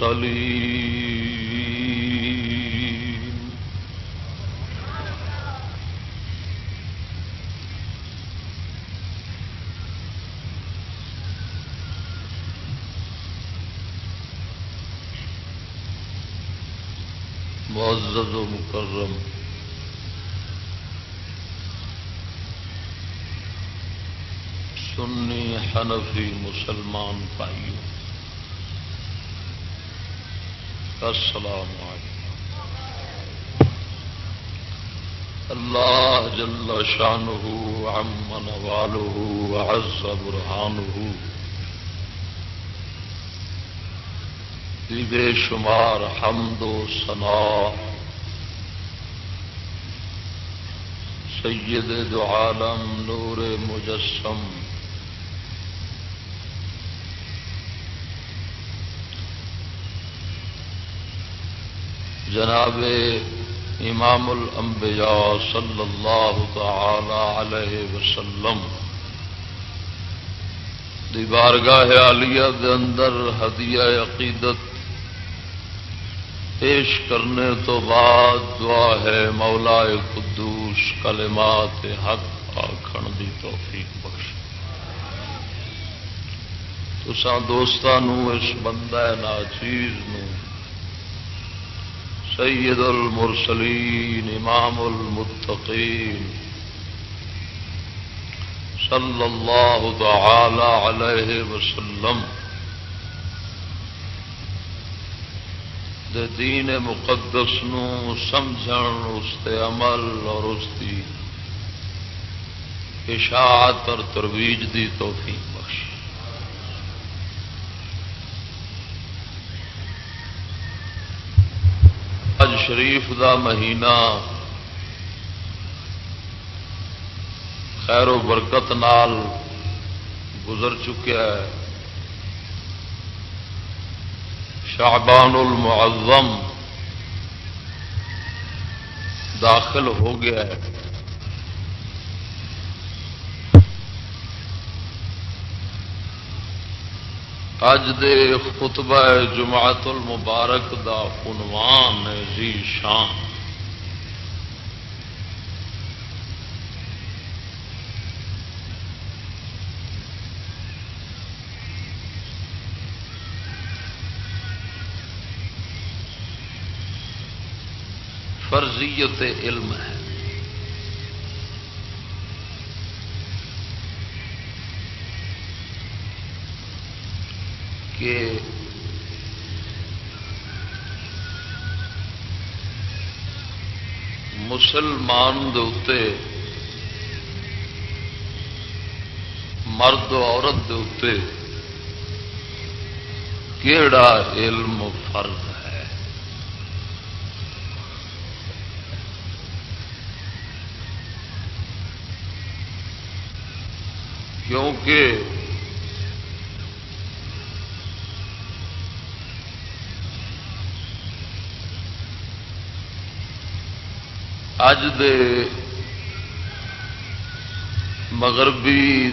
سليم معزز و مکرم۔ سنی حنفی مسلمان پائیوں السلام علیکم۔ اللہ جل شانہ عم نواله وعز برهانه بے شمار حمد و ثنا۔ سید دو عالم نور مجسم۔ جناب امام الانبیاء صلی اللہ تعالی علیہ وسلم دی بارگاہ عالیہ دے اندر ہدیہ عقیدت پیش کرنے تو بعد دعا ہے مولا قدوس کلمات حق آخر دی توفیق بخش تو دوستان اس بندہ ناچیز نو سید المرسلین، امام المتقین صلی اللہ تعالی علیہ وسلم، دے دین مقدس نو سمجھن، اس تے عمل اور اس کی اشاعت اور ترویج دی توفیق۔ شریف دا مہینہ خیر و برکت نال گزر چکا ہے۔ شعبان المعظم داخل ہو گیا ہے۔ اج دے خطبہ جماعت المبارک دا عنوان ہے جی شان۔ فرضیت علم ہے۔ کہ مسلمان دے مرد عورت دے کیڑا علم فرض ہے؟ کیونکہ اج دے مغربی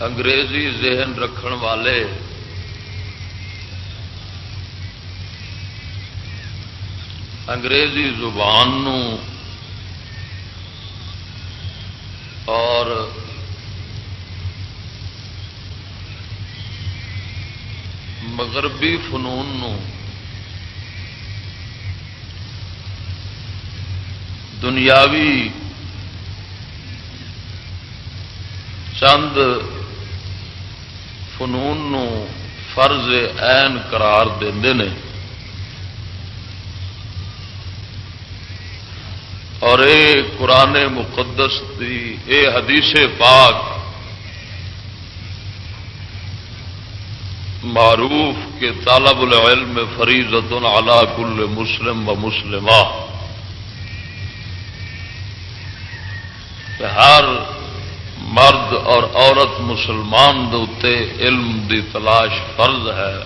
انگریزی ذہن رکھن والے انگریزی زبان نو اور مغربی فنون نو دنیاوی چند فنون نو فرض این قرار دے اور اے قرآن مقدس دی اے حدیث پاک معروف کے طالب العلم فریضت علی کل مسلم و مسلمہ۔ ہر مرد اور عورت مسلمان دے علم دی تلاش فرض ہے۔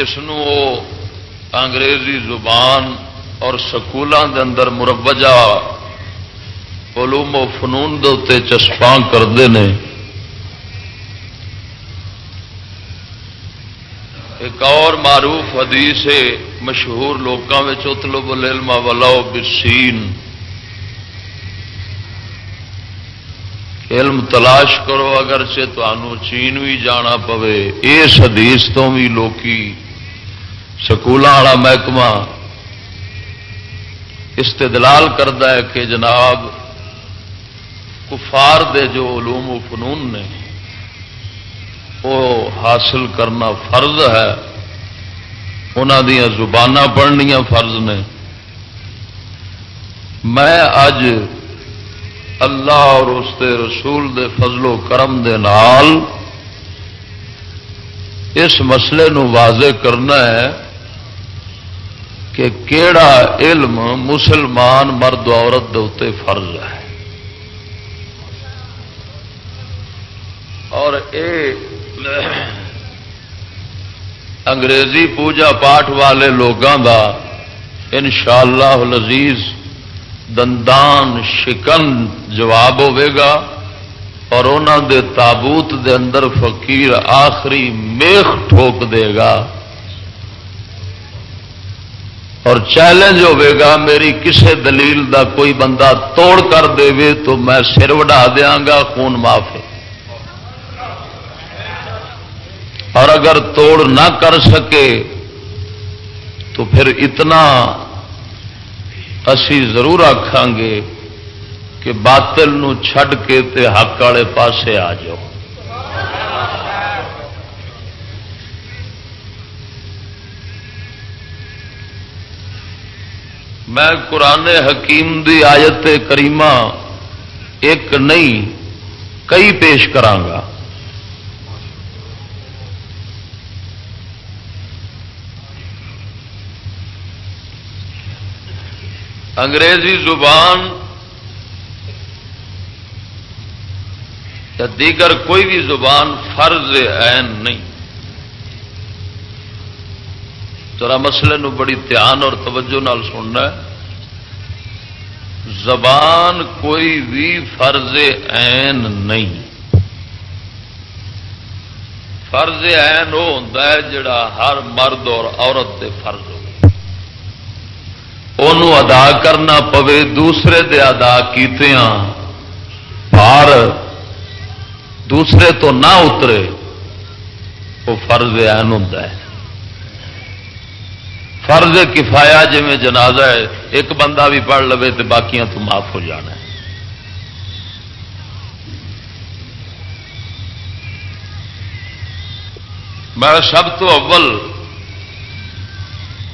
اس انگریزی زبان اور سکولوں دے اندر مروجہ علوم و فنون دے چسپاں کرتے ہیں ایک اور معروف حدیث ہے، مشہور لوگوں میں اتلو العلم ولاؤ بسین علم تلاش کرو اگر سے چین بھی جانا پوے۔ اس حدیث تو بھی لوکی سکولوں والا محکمہ استدلال کرتا ہے کہ جناب کفار دے جو علوم و فنون نے، وہ حاصل کرنا فرض ہے۔ انہوں دیا زبان پڑھنیا فرض نے۔ میں اج اللہ اور اس دے رسول دے فضل و کرم دے نال اس مسئلے نو واضح کرنا ہے کہ کیڑا علم مسلمان مرد عورت دے فرض ہے۔ اور اے انگریزی پوجا پاٹ والے لوگوں کا ان شاء اللہ لذیذ دندان شکن جواب ہوے گا اور انہوں دے تابوت دے اندر فقیر آخری میخ ٹھوک دے گا اور چیلنج ہوے گا، میری کسے دلیل دا کوئی بندہ توڑ کر دے تو میں سر وڈا دیا گا، خون معاف ہے۔ اور اگر توڑ نہ کر سکے تو پھر اتنا اسی ضرور آخان گے کہ باطل نو چھڈ کے تے حق والے پاسے آ جاؤ۔ میں قرآن حکیم دی آیت کریمہ ایک نہیں، کئی پیش کرانگا انگریزی زبان یا دیگر کوئی بھی زبان فرض عین نہیں۔ ذرا مسئلے نو بڑی دھیان اور توجہ نال سننا ہے۔ زبان کوئی بھی فرض عین نہیں۔ فرض عین وہ ہوتا ہے جڑا ہر مرد اور عورت دے فرض ہو ادا کرنا پوے، دوسرے دے ادا کیتیاں پار دوسرے تو نہ اترے، وہ فرض این ہوں فرض کفایا جی میں جنازہ ہے، ایک بندہ بھی پڑھ لو تو باقیاں تو معاف ہو جانا ہے۔ میں سب تو اول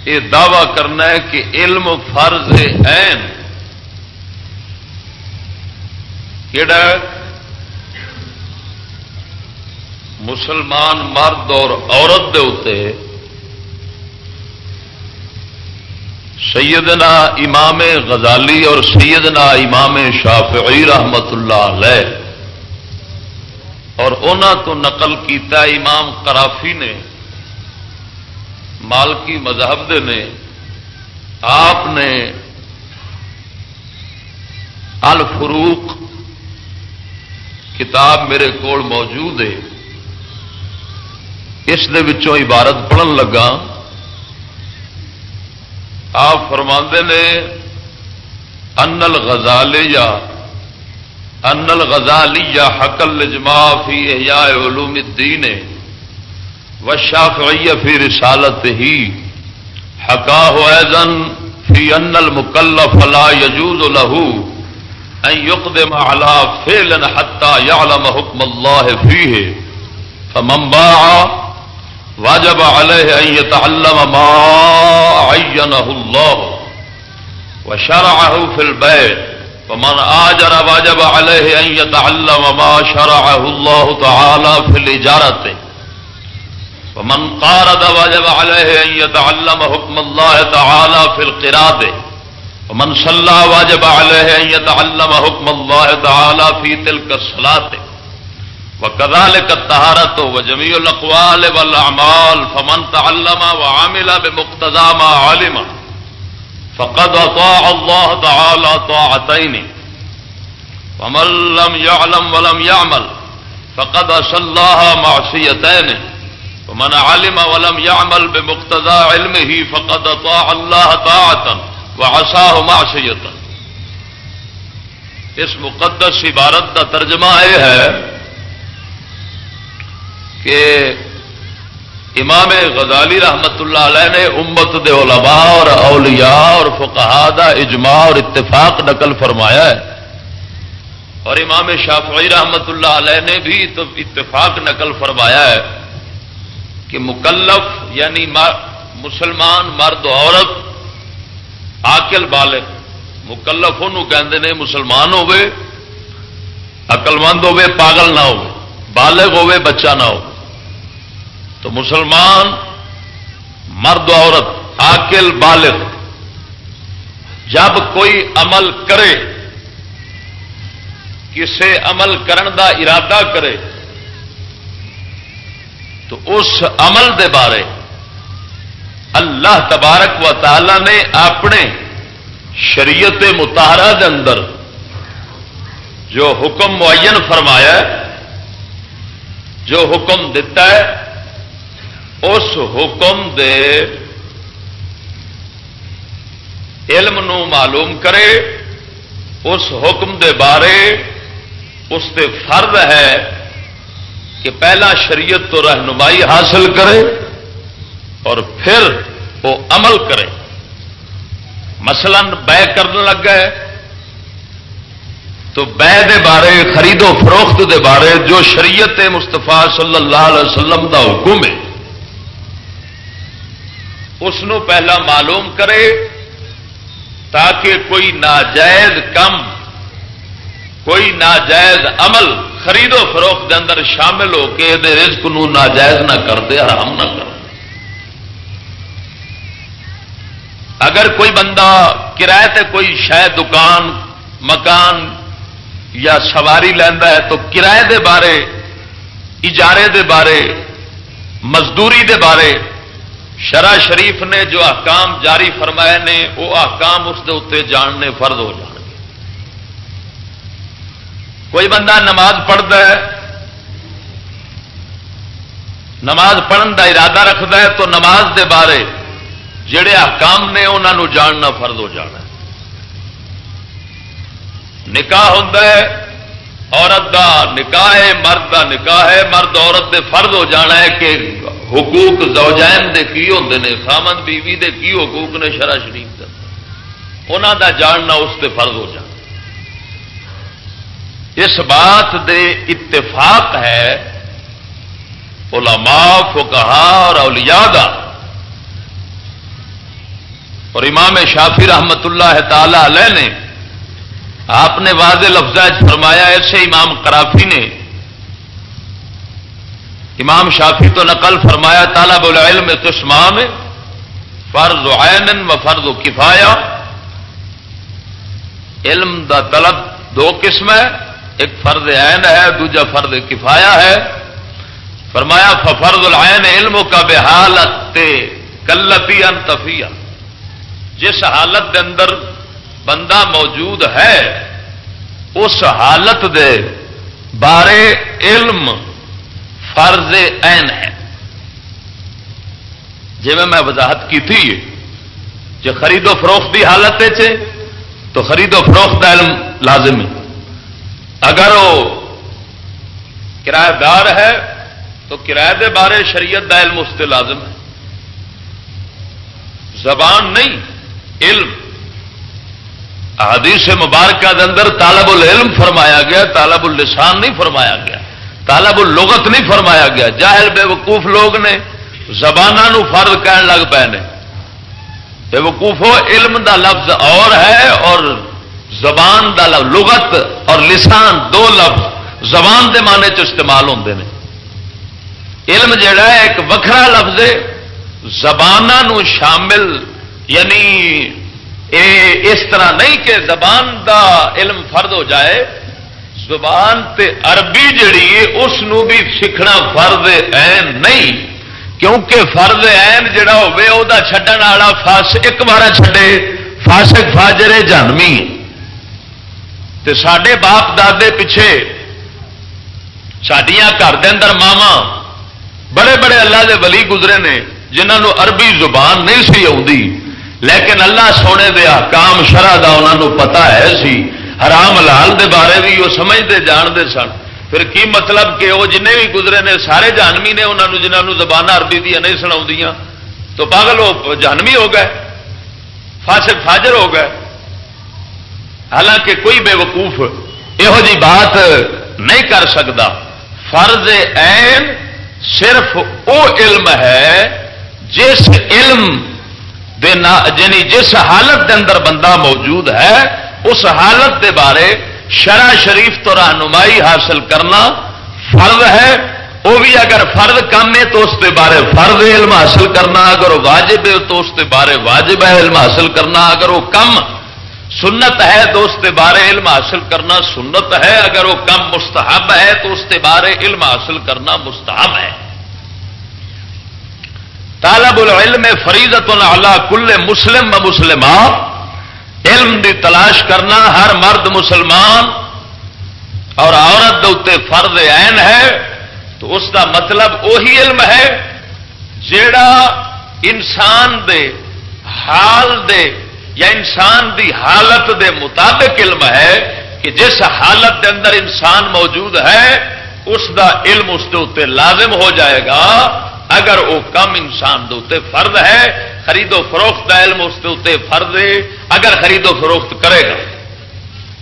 یہ دعوی کرنا ہے کہ علم فرض این کہڑا مسلمان مرد اور عورت دے اتنے سیدنا امام غزالی اور سیدنا امام شافعی رحمت اللہ علیہ اور انہوں تو نقل کیتا امام کرافی نے مالکی مذہب دے نے، آپ نے الفروق کتاب میرے کول موجود ہے۔ اس عبارت پڑھن لگا۔ آپ فرما نے انل غزال یا انل غزالی یا حقل لجما فی احیاء علوم الدین۔ وشافعی فی رسالت ہی حقا ایزن فی ان المکلف لا یجوز له ان يقدم على فعل حتى يعلم حكم الله فيه فمن باع واجب عليه أن يتعلم ما عينه الله وشرعه في البيت ومن آجر واجب عليه أن يتعلم ما شرعه الله تعالى في الإجارة ومن قارد واجب عليه أن يتعلم حكم الله تعالى في القراد ومن صلى واجب عليه أن يتعلم حكم الله تعالى في تلك الصلاة وكذلك الطهارة وجميع الأقوال والأعمال فمن تعلم وعمل بمقتضى ما علم فقد أطاع الله تعالى طاعتين ومن لم يعلم ولم يعمل فقد أسى الله معصيتين ومن علم ولم يعمل بمقتضى علمه فقد أطاع الله طاعة وعصاه معصية. اس مقدس عبارت کا ترجمہ یہ ہے کہ امام غزالی رحمت اللہ علیہ نے امت دے علماء اور اولیاء اور فقہا دا اجماع اور اتفاق نقل فرمایا ہے اور امام شافعی رحمت اللہ علیہ نے بھی اتفاق نقل فرمایا ہے کہ مکلف یعنی مسلمان مرد عورت آکل بالغ، مکلف کہ مسلمان ہوے اقلمند ہوے پاگل نہ ہو بالغ ہوے بچہ نہ ہو تو مسلمان مرد عورت آکل بالغ، جب کوئی عمل کرے، کسے عمل کرن دا ارادہ کرے تو اس عمل دے بارے اللہ تبارک و تعالی نے اپنے شریعت متحرہ دے اندر جو حکم معین فرمایا جو حکم دیتا ہے، اس حکم دے علم نو معلوم کرے، اس حکم دے بارے اس دے فرد ہے کہ پہلا شریعت تو رہنمائی حاصل کرے اور پھر وہ عمل کرے۔ مثلا بے کرنے لگ گئے۔ تو بے دے بارے، خرید و فروخت دے بارے جو شریعت مستفا صلی اللہ علیہ وسلم دا حکم ہے، اس پہلا معلوم کرے تاکہ کوئی ناجائز کم، کوئی ناجائز عمل خرید و فروخت کے اندر شامل ہو کے رزق نو ناجائز نہ کر دے، حرام نہ کر اگر کوئی بندہ کرایہ تے کوئی شاید دکان، مکان یا سواری لینا ہے تو کرائے دے بارے، اجارے دے بارے، مزدوری دے بارے شرع شریف نے جو احکام جاری فرمائے نے، وہ احکام اس اتنے جاننے فرد ہو جان کوئی بندہ نماز پڑھتا ہے، نماز پڑھن کا ارادہ رکھتا ہے تو نماز دے بارے جڑے احکام نے انہوں جاننا فرد ہو جانا نکاح ہوتا ہے، عورت دا نکاح ہے، مرد دا نکاح ہے، مرد عورت دے فرد ہو جانا ہے کہ حقوق زوجین دے کی ہوتے ہیں خامد بیوی دے کی حقوق نے شرح شریف دے۔ انہوں دا جاننا اس تے فرد ہو جانا اس بات دے اتفاق ہے، علماء فقہا اور اولیاء دا۔ اور امام شافی رحمت اللہ تعالی علیہ نے آپ نے واضح لفظ فرمایا، ایسے امام کرافی نے۔ امام شافی تو نقل فرمایا تالا العلم قسمام فرض عین و فرض و کفایا علم دا طلب دو قسم ہے۔ ایک فرد عین ہے، دوجا فرد کفایا ہے۔ فرمایا فرد العین علم کا بحالت کلتی انتفیا جس حالت کے اندر بندہ موجود ہے، اس حالت دے بارے علم فرض عین ہے۔ جی میں وضاحت کی تھی جو خرید و فروخت کی حالت تو خرید و فروخت کا علم لازم ہے۔ اگر وہ کرایہ دار ہے، تو کرایہ دے بارے شریعت کا علم اس سے لازم ہے۔ زبان نہیں، علم۔ حدیث مبارکہ اندر طالب العلم فرمایا گیا، طالب اللسان نہیں فرمایا گیا، طالب اللغت نہیں فرمایا گیا۔ جاہل بے وقوف لوگ نے زبانوں فرض کہن لگ پے نے۔ بے وقوف علم دا لفظ اور ہے اور زبان دا لفظ، لغت اور لسان دو لفظ زبان دے معنی چ استعمال ہوتے ہیں علم جڑا ہے، ایک وکھرا لفظ ہے زبانوں شامل یعنی اے اس طرح نہیں کہ زبان دا علم فرد ہو جائے، زبان تے عربی جڑی ہے، اس بھی سیکھنا فرد این نہیں۔ کیونکہ فرد این جڑا ہوے او دا چھڈن والا فاس ایک بار چھڈے، فاسق فاجرے جانمی تے ساڈے باپ دادے پیچھے سڈیا گھر دے اندر ماوا بڑے بڑے اللہ دے ولی گزرے نے جنہوں عربی زبان نہیں سی آتی لیکن اللہ سونے دیا کام شرح کا انہوں پتا ہے سی۔ حرام لال دے بارے بھی وہ سمجھتے جانتے سن۔ پھر کی مطلب کہ وہ جن بھی گزرے نے، سارے جانوی نے انہوں جنہوں زبان عربی دیا نہیں سنا تو پاگل وہ جانوی ہو گئے، فاسق فاجر ہو گئے۔ حالانکہ کوئی بے وقوف یہو جی بات نہیں کر سکتا۔ فرض عین صرف وہ علم ہے جس علم یعنی جس حالت دے اندر بندہ موجود ہے، اس حالت دے بارے شرع شریف تو رہنمائی حاصل کرنا فرض ہے۔ وہ بھی اگر فرد کم ہے تو اس کے بارے فرد علم حاصل کرنا، اگر وہ واجب ہے تو اس کے بارے واجب ہے علم حاصل کرنا، اگر وہ کم سنت ہے تو اس کے بارے علم حاصل کرنا سنت ہے، اگر وہ کم مستحب ہے تو اس کے بارے علم حاصل کرنا مستحب ہے۔ طالب العلم فریضت اللہ کل مسلم و مسلم علم دی تلاش کرنا ہر مرد مسلمان اور عورت اتنے فرد عین ہے، تو اس کا مطلب وہی علم ہے جیڑا انسان دے حال دے یا انسان دی حالت دے مطابق علم ہے کہ جس حالت دے اندر انسان موجود ہے، اس دا علم اس کے اتنے لازم ہو جائے گا۔ اگر وہ کم انسان دے فرد ہے، خرید و فروخت کا علم اس کے فرد ہے۔ اگر خرید و فروخت کرے گا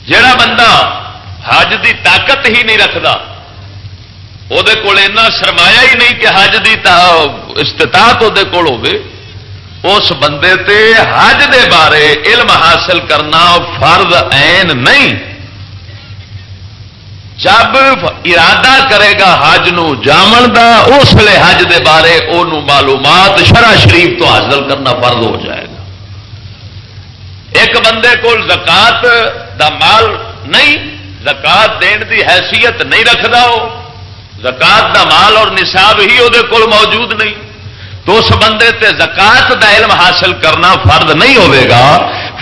جڑا بندہ حج دی طاقت ہی نہیں رکھتا وہ سرمایا ہی نہیں کہ حج کی استطاعت وہ اس بندے تے حج دے بارے علم حاصل کرنا فرض عین نہیں۔ جب ارادہ کرے گا حج جامن دا، اس لیے حج دے بارے او معلومات شرع شریف تو حاصل کرنا فرض ہو جائے گا۔ ایک بندے کو زکات دا مال نہیں، زکات دین دی حیثیت نہیں رکھتا وہ زکات دا مال اور نصاب ہی وہ موجود نہیں۔ تو اس بندے تے زکات دا علم حاصل کرنا فرد نہیں ہوئے گا۔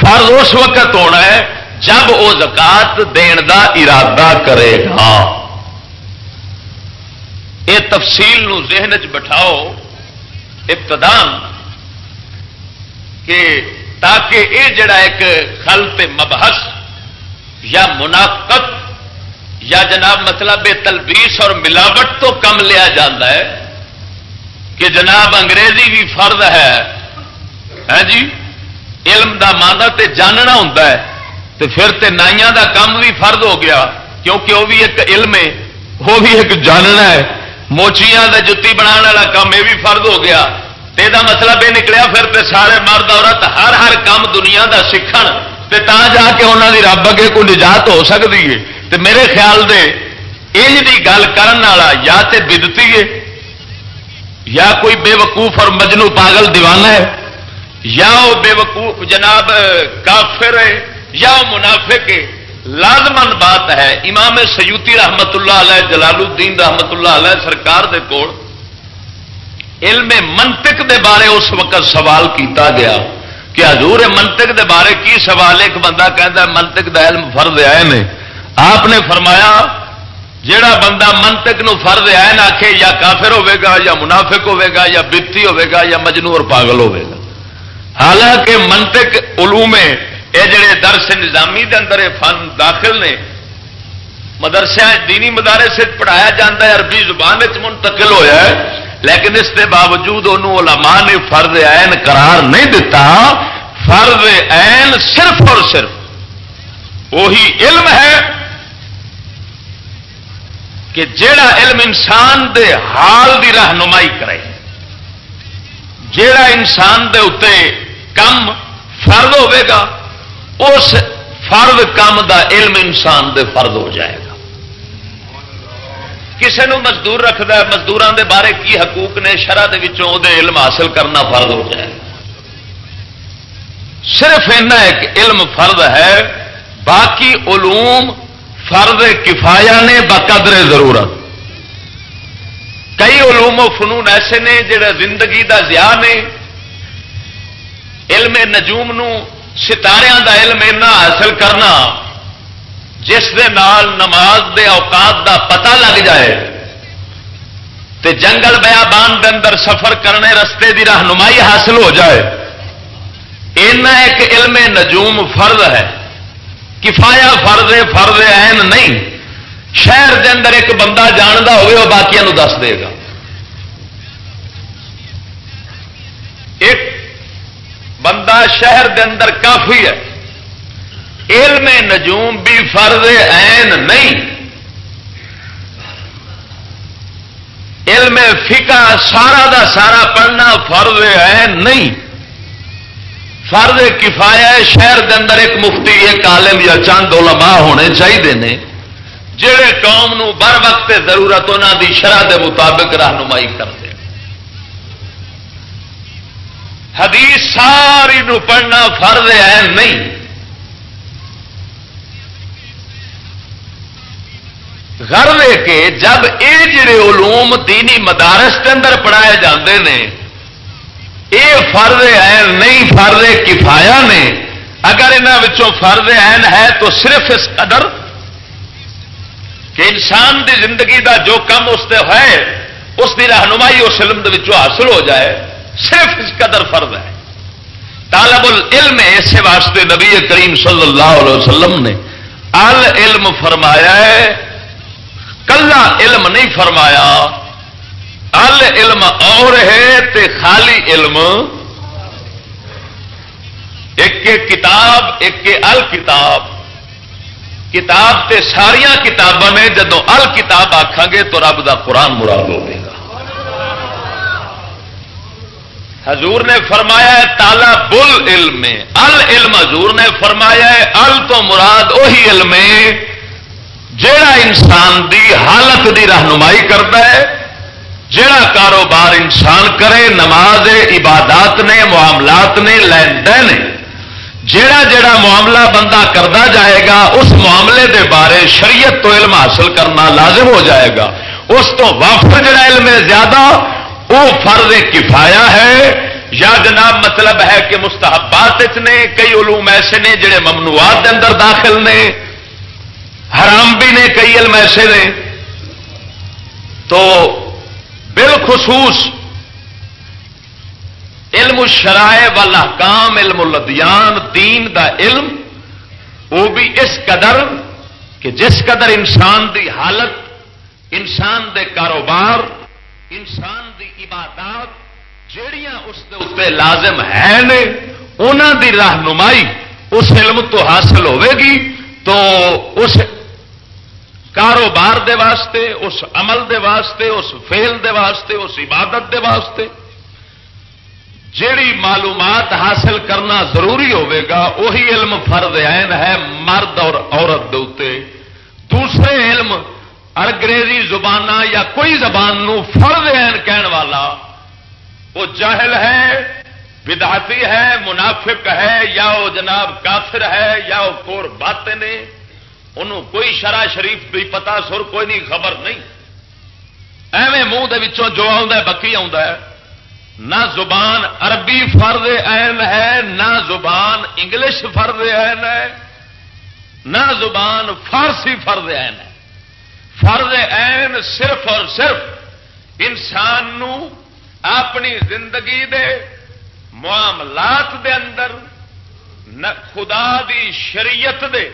فرد اس وقت ہونا ہے جب وہ زکات دین دا ارادہ کرے گا۔ یہ تفصیل نو ذہن چ بٹھاؤ ابتدان کہ تاکہ یہ جڑا ایک خل مبحث یا منافقت یا جناب مطلب تلبیس اور ملاوٹ تو کم لیا جاتا ہے۔ کہ جناب انگریزی بھی فرد ہے۔ ہاں جی؟ علم دا مانا تے جاننا ہوں تو پھر تے نائیاں دا کام بھی فرد ہو گیا۔ کیونکہ وہ بھی ایک علم ہے، وہ بھی ایک جاننا ہے۔ موچیاں دا جتی بنا والا کام یہ بھی فرد ہو گیا۔ تے دا مطلب یہ نکلیا پھر تے سارے مرد عورت ہر ہر کام دنیا دا سیکھ تا جا کے انہوں دی رب اگے کوئی نجات ہو سکتی ہے۔ تے میرے خیال دے، انج دی گل کرن والا یا تے بدتی ہے یا کوئی بے وقوف اور مجنو پاگل دیوانہ ہے، یا وہ بے وقوف جناب کافر ہے، یا وہ منافق ہے۔ لازمن بات ہے، امام سیوتی رحمت اللہ علیہ، جلال الدین رحمت اللہ علیہ سرکار دے کول علم منطق دے بارے اس وقت سوال کیتا گیا کہ حضور منطق دے بارے کی سوال ایک بندہ کہتا ہے، منطق دا علم فرض آئے نے آپ نے فرمایا جیڑا بندہ منطق نو فرض آئے نہ آخے یا کافر ہوے گا، یا منافق ہوے گا، یا بتی ہوے گا، یا مجنو اور پاگل ہوے گا۔ حالانکہ منطق علوم یہ جڑے درس نظامی دے اندر فن داخل نے مدرسے دینی مدارے سے پڑھایا جاتا ہے، عربی زبان منتقل ہوا ہے، لیکن اس کے باوجود انہوں علماء نے فرض عین قرار نہیں دتا۔ فرض عین صرف اور صرف وہی علم ہے کہ جیڑا علم انسان دے حال دی رہنمائی کرے، جیڑا انسان دے اتنے کم فرد ہوے گا، اس فرد کام دا علم انسان دے فرد ہو جائے گا۔ کسی نو مزدور رکھتا ہے مزدوروں دے بارے کی حقوق نے شرح دے علم حاصل کرنا فرد ہو جائے۔ گا صرف ایک علم فرد ہے، باقی علوم فرد کفایا نے بقدر ضرورت۔ کئی علوم و فنون ایسے نے جڑے زندگی دا زیاہ نے۔ علم نجوم نو ستارے دا علم اینا حاصل کرنا، جس دے نال نماز دے اوقات دا پتہ لگ جائے۔ تے جنگل بیابان دے اندر سفر کرنے رستے دی رہنمائی حاصل ہو جائے۔ اینا ایک علم نجوم فرض ہے۔ کفایا فرض فرض عین نہیں۔ شہر دے اندر ایک بندہ جانتا ہوئے، وہ باقی دس دے گا۔ ایک بندہ شہر دے اندر کافی ہے۔ علم نجوم بھی فرض عین نہیں۔ علم فقہ سارا دا سارا پڑھنا فرض عین نہیں۔ فرض کفایا شہر دے اندر ایک مفتی، ایک عالم یا چند علماء ہونے چاہیے جہے قوم نو بر وقت ضرورت انہوں دی شرح دے مطابق رہنمائی کرتے حدیث ساری نو پڑھنا فرض ہے نہیں۔ گھر لے کے جب یہ جڑے علوم دینی مدارس کے اندر پڑھائے جاندے نے یہ فرض ہے نہیں فرض کفایا نے۔ اگر یہاں فرض عین ہے تو صرف اس قدر کہ انسان دی زندگی دا جو کم اس سے ہے اس کی رہنمائی اس علم حاصل ہو جائے، صرف اس قدر فرض ہے۔ طالب العلم ایسے واسطے نبی کریم صلی اللہ علیہ وسلم نے علم فرمایا ہے، کلا علم نہیں فرمایا۔ ال علم اور ہے تے خالی علم ایک کتاب، ایک ال کتاب۔ کتاب تے ساریا کتاباں نے جدو ال کتاب آخان گے تو رب دا قرآن مراد ہوگا حضور نے فرمایا ہے تالا بل علم ال علم حضور نے فرمایا ہے ال تو مراد وہی علم جیڑا انسان دی حالت دی رہنمائی کرتا ہے۔ جیڑا کاروبار انسان کرے، نماز عبادات نے، معاملات نے، لین دین جیڑا جیڑا معاملہ بندہ کرتا جائے گا، اس معاملے دے بارے شریعت تو علم حاصل کرنا لازم ہو جائے گا۔ اس تو وفر جڑا علم ہے زیادہ وہ فرض کفایا ہے۔ یا جناب مطلب ہے کہ مستحبات نے، کئی علوم ایسے نے جڑے ممنوعات کے اندر داخل نے۔ حرام بھی نے، کئی علم ایسے نے۔ تو بالخصوص علم شرائع والاحکام علم الدیان دین دا علم، وہ بھی اس قدر کہ جس قدر انسان دی حالت، انسان دے کاروبار، انسان دی عبادات جڑیاں اس دے اتنے لازم ہے نے انہوں دی رہنمائی اس علم تو حاصل ہوے گی تو اس کاروبار دے واسطے، اس عمل دے واسطے، اس فیل دے واسطے، اس عبادت دے واسطے۔ جیڑی معلومات حاصل کرنا ضروری ہوے گا وہی علم فرد عین ہے مرد اور عورت دے دوسرے علم انگریزی زبان یا کوئی زبان نو فرد عین کہن والا، وہ جاہل ہے بداتی ہے، منافق ہے، یا وہ جناب کافر ہے، یا وہ کور بات نے انہوں کوئی شرح شریف بھی پتا سر، کوئی نہیں خبر نہیں۔ ایویں منہ جو آ بکی آ نہ زبان عربی فرد عین ہے، نہ زبان انگلش فرد عین ہے۔ نہ زبان فارسی فرد عین ہے۔ فرد عین صرف اور صرف انسان نو اپنی زندگی دے معاملات دے اندر خدا دی شریعت دے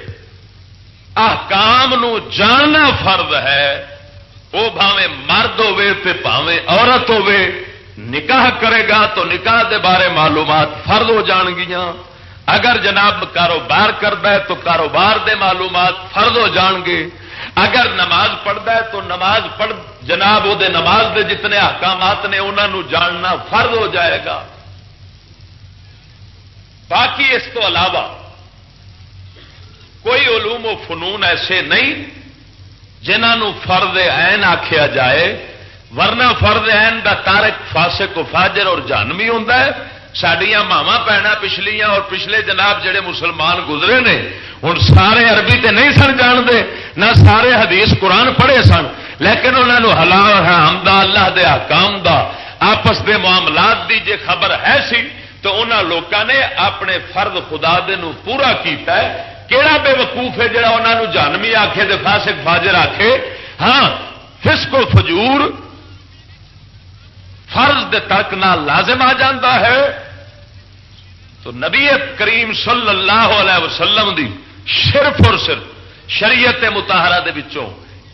احکام نو جاننا فرد ہے وہ بھاوے مرد ہوے پاوے عورت ہوے نکاح کرے گا تو نکاح دے بارے معلومات فرد ہو جان گیا اگر جناب کاروبار کرتا ہے تو کاروبار دے معلومات فرد ہو جان گے۔ اگر نماز پڑھتا ہے تو نماز پڑھ، جناب وہ نماز دے جتنے احکامات نے انہوں جاننا فرد ہو جائے گا۔ باقی اس تو علاوہ کوئی علوم و فنون ایسے نہیں جنہوں فرد عین آخیا جائے، ورنہ فرد این دا تارک فاسق و فاجر اور جانوی ہوں سڈیا ماوا پینا پچھلیاں اور پچھلے جناب جڑے مسلمان گزرے نے ہوں سارے عربی تے نہیں سن جانتے، نہ سارے حدیث قرآن پڑھے سن۔ لیکن انہوں نے حلال حرام دا اللہ دے حکام دا، آپس دے معاملات دی جے خبر ہے سی، تو انہوں لوگوں نے اپنے فرد خدا دے نو پورا کیتا ہے۔ کہڑا بے وقوف ہے جڑا انہوں نے جانوی آخے دے فاسق فاجر آخے ہاں فسق و فجور فرض دے ترک نہ لازم آ جاتا ہے۔ تو نبی کریم صلی اللہ علیہ وسلم دی صرف اور صرف شریعت متحرہ دے بچوں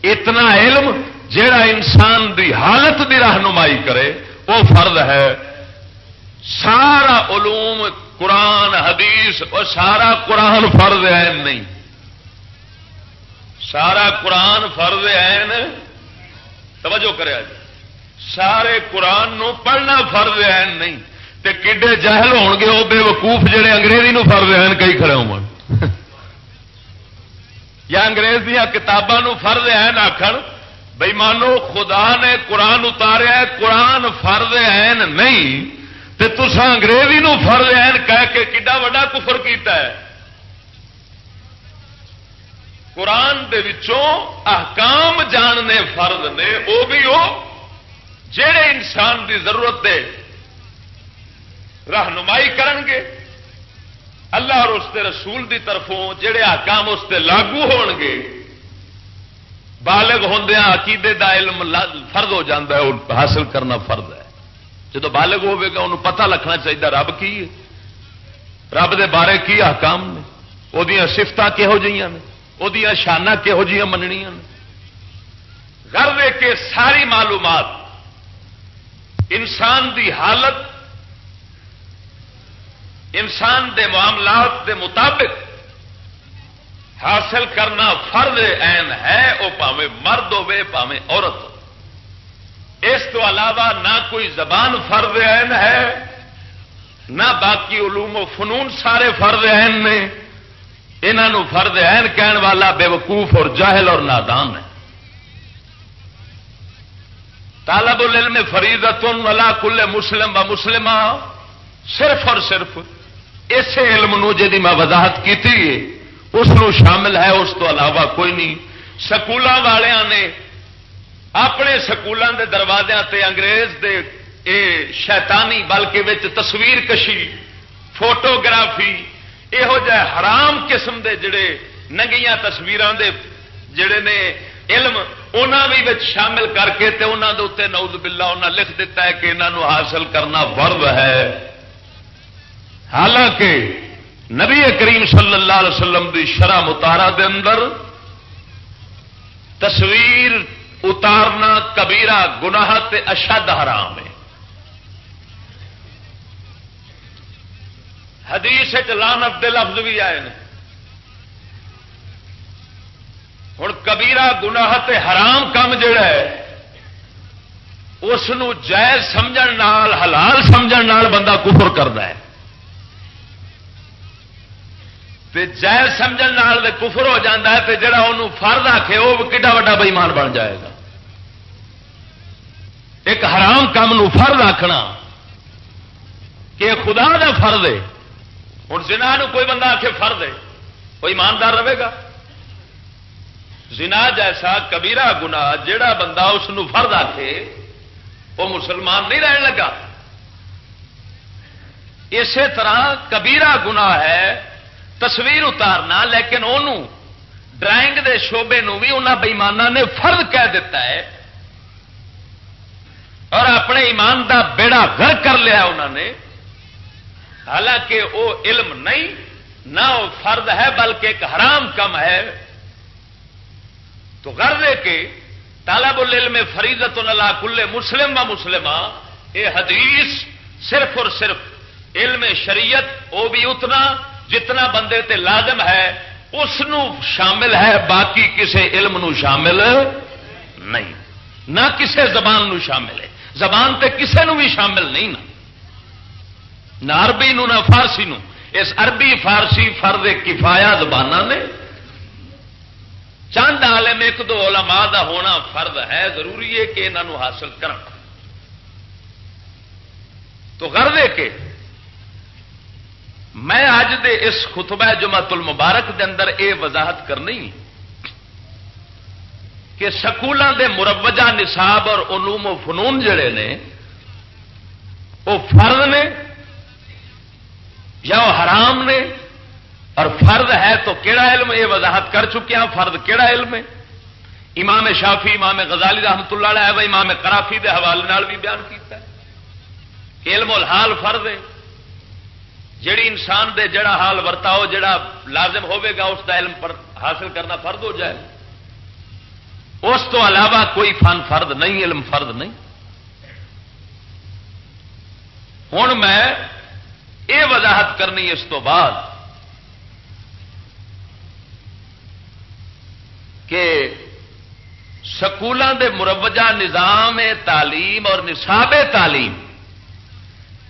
اتنا علم جیڑا انسان دی حالت دی رہنمائی کرے، وہ فرد ہے۔ سارا علوم قرآن، حدیث اور سارا قرآن فرد ہے نہیں۔ سارا قرآن فرد ہے توجہ کرے سارے قرآن نو پڑھنا فرض ہے نہیں۔ تے کڈے جہل ہو گے وہ بے وقوف جڑے انگریزی نو فرض ہیں کئی کھڑے ہو یا انگریز دیا کتابوں فرض ہے آخر بھائی مانو خدا نے قرآن اتاریا ہے، قرآن فرض ہے نہیں۔ تے تسا انگریزی نو فرض ہے کہہ کے کڈا وڈا کفر کیتا ہے؟ قرآن دے وچوں احکام جاننے فرض نے وہ بھی وہ جہے انسان دی ضرورت دے رہنمائی گے، اللہ اور اس رسول دی طرفوں جہے آکام اس لاگو ہون گے، بالغ ہوں عقیدے دا علم فرد ہو جاتا ہے حاصل کرنا فرد ہے۔ جب بالغ ہوے گا، انہوں پتہ لکھنا چاہیے رب کی ہے؟ رب دے بارے کی آکام نے؟ وہ سفت کہہو جی نے؟ وہ شانہ کہہو جی مننیا نے؟ گھر دے کے ساری معلومات، انسان دی حالت، انسان دے معاملات دے مطابق حاصل کرنا فرد این ہے وہ پاوے مرد ہوے پاوے عورت ہو اس تو علاوہ نہ کوئی زبان فرد این ہے، نہ باقی علوم و فنون سارے فرد این نے۔ انہوں فرد این کہن والا بے وقوف اور جاہل اور نادان ہے۔ طالب العلم فریدت ولا کل مسلم و مسلم صرف اور صرف اس علم نو جی میں وضاحت کی اس شامل ہے، اس تو علاوہ کوئی نہیں۔ سکولوں والوں نے اپنے سکولوں دے دروازے تے انگریز دے اے شیطانی بلکہ تصویر کشی، فوٹوگرافی یہو جہ حرام قسم دے جڑے ننگیاں تصویران دے جڑے نے علم انہوں بھی شامل کر کے تے انہوں دے اتنے نوز بلا انہیں لکھ دیتا ہے کہ انہوں حاصل کرنا فرد ہے۔ حالانکہ نبی کریم صلی اللہ علیہ وسلم دی شرح متارا دے اندر تصویر اتارنا کبیرا گناہ تے اشد حرام ہے۔ حدیث لانت دے لفظ بھی آئے ہیں ہوں کبیرا گناہ تے حرام کام جڑا ہے، اس جائز سمجھ حلال سمجھ بندہ کفر کرتا ہے۔ تے جائز سمجھ کفر ہو جاتا ہے تے جڑا انہوں فرد آخے وہ کڈا وا بئیمان بن جائے گا۔ ایک حرام کام فرد آخنا کہ خدا کا فرد ہے۔ ہوں زنا کوئی بندہ آ کے فرد ہے۔ کوئی ایماندار رہے گا۔ زنا جیسا کبیرا گنا جڑا بندہ اس فرد آ کے وہ مسلمان نہیں رہن لگا۔ اسی طرح کبیرا گنا ہے تصویر اتارنا، لیکن انہوں ڈرائنگ دے شعبے نو بھی انہوں بےمانہ نے فرد کہہ دیتا ہے۔ اور اپنے ایمان دا بیڑا گھر کر لیا انہوں نے، حالانکہ وہ علم نہیں، نہ وہ فرد ہے بلکہ ایک حرام کم ہے۔ تو کر دے کے طالب العلم فریدت اللہ کل مسلم و مسلم یہ حدیث صرف اور صرف علم شریعت، وہ بھی اتنا جتنا بندے تے لازم ہے، اس شامل ہے، باقی کسے علم نو شامل نہیں، نہ کسے زبان نو شامل ہے۔ زبان تے کسے نو بھی شامل نہیں نا۔ نہ عربی نو نہ فارسی نو۔ اس عربی فارسی فرد کفایا زبان نے۔ چند عالم ایک دو علماء دا ہونا فرد ہے، ضروری ہے کہ انہوں حاصل کر تو کر دے کے میں اج دے اس خطبہ جمعت المبارک دے اندر اے وضاحت کرنی کہ سکولوں دے مروجہ نصاب اور علوم و فنون جڑے نے، وہ فرد نے یا وہ حرام نے؟ اور فرد ہے تو کہڑا علم؟ یہ وضاحت کر چکے ہیں فرد کہڑا علم ہے؟ امام شافی امام غزالی رحمت اللہ علیہ ہے امام کرافی کے حوالے بھی بیان کیتا ہے۔ کہ علم الحال فرد ہے۔ جیڑی انسان دے جڑا حال ورتاؤ جڑا لازم ہوے گا، اس کا علم پر حاصل کرنا فرد ہو جائے۔ اس تو علاوہ کوئی فن فرد نہیں، علم فرد نہیں۔ ہوں میں یہ وضاحت کرنی اس تو بعد کہ سکولوں دے مروجہ نظام تعلیم اور نصاب تعلیم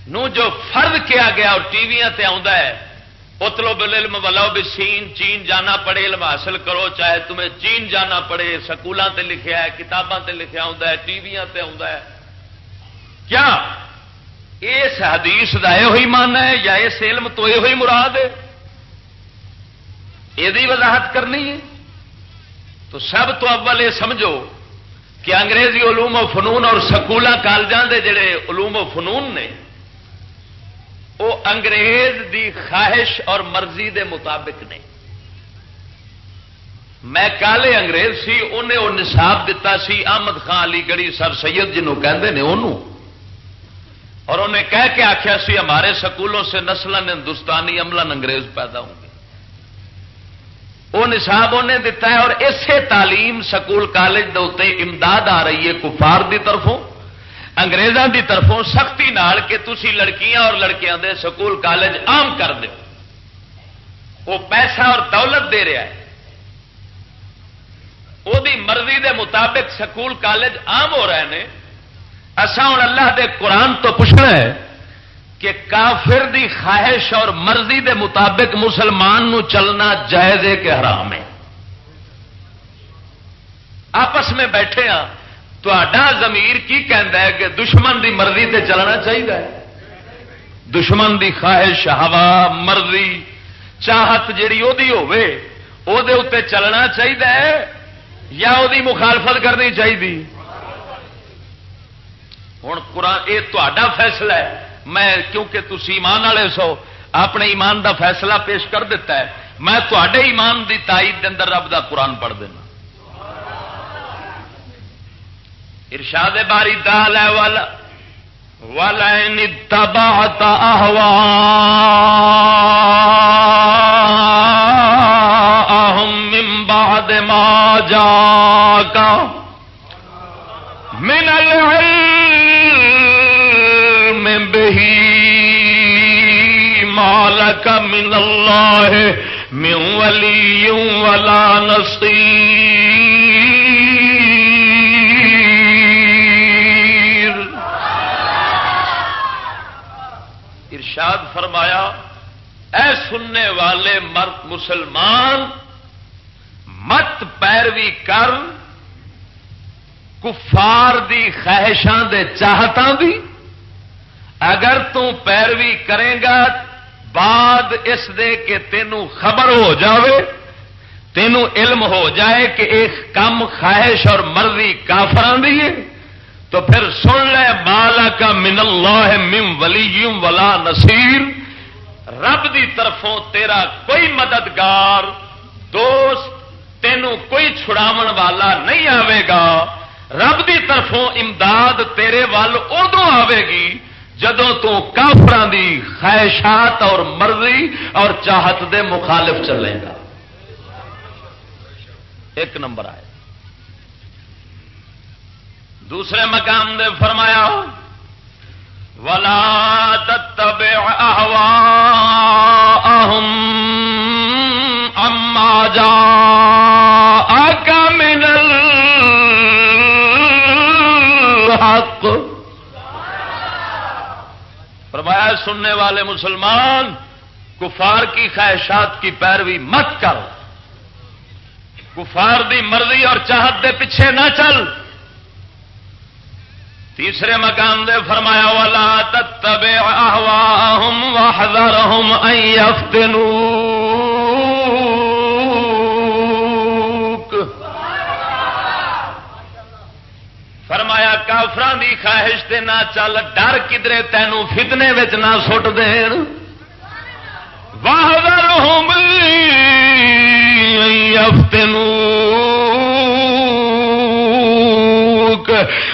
نو جو فرد کیا گیا اور ٹی وی ہے اتلو بل ولو بھی سین، چین جانا پڑے، علم حاصل کرو، چاہے تمہیں چین جانا پڑے، سکولوں تے لکھیا ہے، کتاباں تے لکھیا ہوں ٹی وی ہے۔ کیا؟ اس حدیث کا یہ من ہے یا اس علم تو یہ مراد ہے؟ یہ وضاحت کرنی ہے۔ تو سب تو اول یہ سمجھو کہ انگریزی علوم و فنون اور سکولوں کالجوں کے جڑے علوم و فنون نے وہ انگریز دی خواہش اور مرضی دے مطابق نے۔ میں کالے انگریز سی، انہیں وہ نصاب دتا سی، احمد خان علی گڑھی سر سید جنوں کہتے ہیں انہوں۔ اور انہیں کہہ کے آخیا سی، ہمارے سکولوں سے نسل ہندوستانی عملہ انگریز پیدا ہوں گے۔ وہ نصاب انہیں دتا ہے اور اسی تعلیم سکول کالج دے امداد آ رہی ہے کفار دی طرفوں۔ انگریزوں دی طرفوں سختی نال کہ تسی لڑکیاں اور لڑکیاں دے سکول کالج عام کر دو۔ وہ پیسہ اور دولت دے رہا ہے۔ وہ مرضی دے مطابق سکول کالج عام ہو رہے ہیں۔ اصا ہوں اللہ دے قرآن تو پوچھنا ہے کہ کافر دی خواہش اور مرضی دے مطابق مسلمان نو چلنا جائز ہے کہ حرام ہے۔ آپس میں بیٹھے ہاں۔ تا زمیر کی کہہ ہے کہ دشمن دی مرضی تے چلنا چاہیے دشمن دی خواہش، ہوا، مرضی، چاہت جیڑی وہ چلنا چاہیے یا وہ مخالفت کرنی چاہیے ہوں قرآن یہ تا فیصلہ ہے۔ میں، کیونکہ تھی ایمان والے سو، اپنے ایمان دا فیصلہ پیش کر دیتا ہے۔ میں تے ایمان دی تائید دے اندر رب دا قرآن پڑھ دینا۔ ارشاد باری دال ہے والا ولین تبعت اهواءهم من بعد ما جاءك من العلم انك اذا لفي من بعد من العلم انك اذا فرمایا، اے سننے والے مرد مسلمان، مت پیروی کر، کفار دی خواہشاں دے چاہتاں دی۔ اگر تو پیروی کرے گا، بعد اس دے کہ تینوں خبر ہو جاوے تینوں علم ہو جائے کہ ایک کم خواہش اور مرضی کافران دی ہے۔ تو پھر سن لے مالا کا من اللہ من ولی ولا نصیر۔ رب دی طرفوں تیرا کوئی مددگار، دوست تینوں کوئی چھڑاون والا نہیں آئے گا۔ رب دی طرفوں امداد تیرے وال ادو آئے گی۔ جدو تو کافران دی خواہشات اور مرضی اور چاہت دے مخالف چلے گا۔ ایک نمبر آئے دوسرے مقام دے فرمایا، ولا تتبع اهواءهم اما جاءك من الحق۔ فرمایا، سننے والے مسلمان، کفار کی خواہشات کی پیروی مت کر۔ کفار دی مرضی اور چاہت دے پیچھے نہ چل۔ تیسرے مقام دے فرمایا والا تب احواہم واحذرہم ان یفتنوک فرمایا کافران دی خواہش تے نہ چل، ڈر کدرے تینوں فتنے وچ نہ سٹ دین۔ واحذرہم ان یفتنوک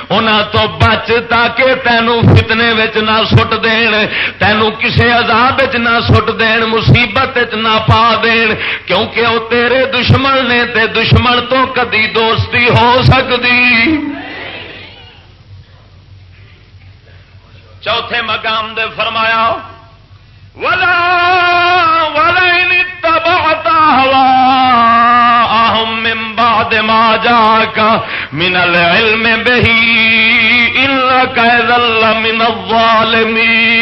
انہوں تو بچ تاکہ تینوں فتنے وچ نہ سٹ دین تینوں کسے عذاب وچ نہ سٹ دین مصیبت وچ نہ پا دین کیونکہ وہ تیرے دشمن نے تے دشمن تو کدی دوستی ہو سکتی چوتھے مقام دے فرمایا ولا ولا تبعت هواهم من بعد ما جاءك من العلم به إنك إذا من الظالمين.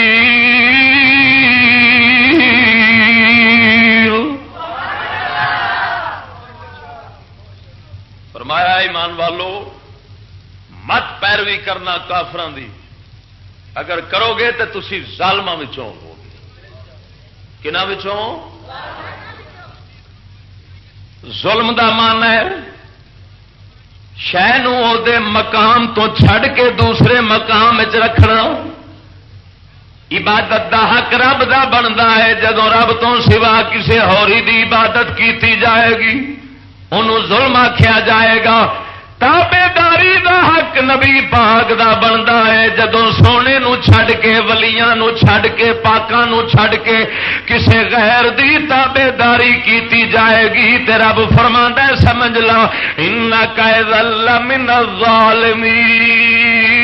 فرمایا ایمان والو، مت پیروی کرنا کافران دی۔ اگر کرو گے تو تھی ظالم ہو گے کنا ظلم دا مان ہے شہ مقام تو چھڑ کے دوسرے مقام رکھنا۔ عبادت دا حق رب دا بنتا ہے جدو رب تو سوا کسی ہوری دی عبادت کی جائے گی انہوں ظلم آخیا جائے گا۔ تابے داری دا حق نبی پاک دا بنتا ہے۔ جدو سونے نو چھڈ کے، ولیاں نو چھڈ کے، پاکاں نو چھڈ کے کسے غیر دی تابے داری کیتی جائے گی تے رب فرما سمجھ لا ان کا من الظالمین۔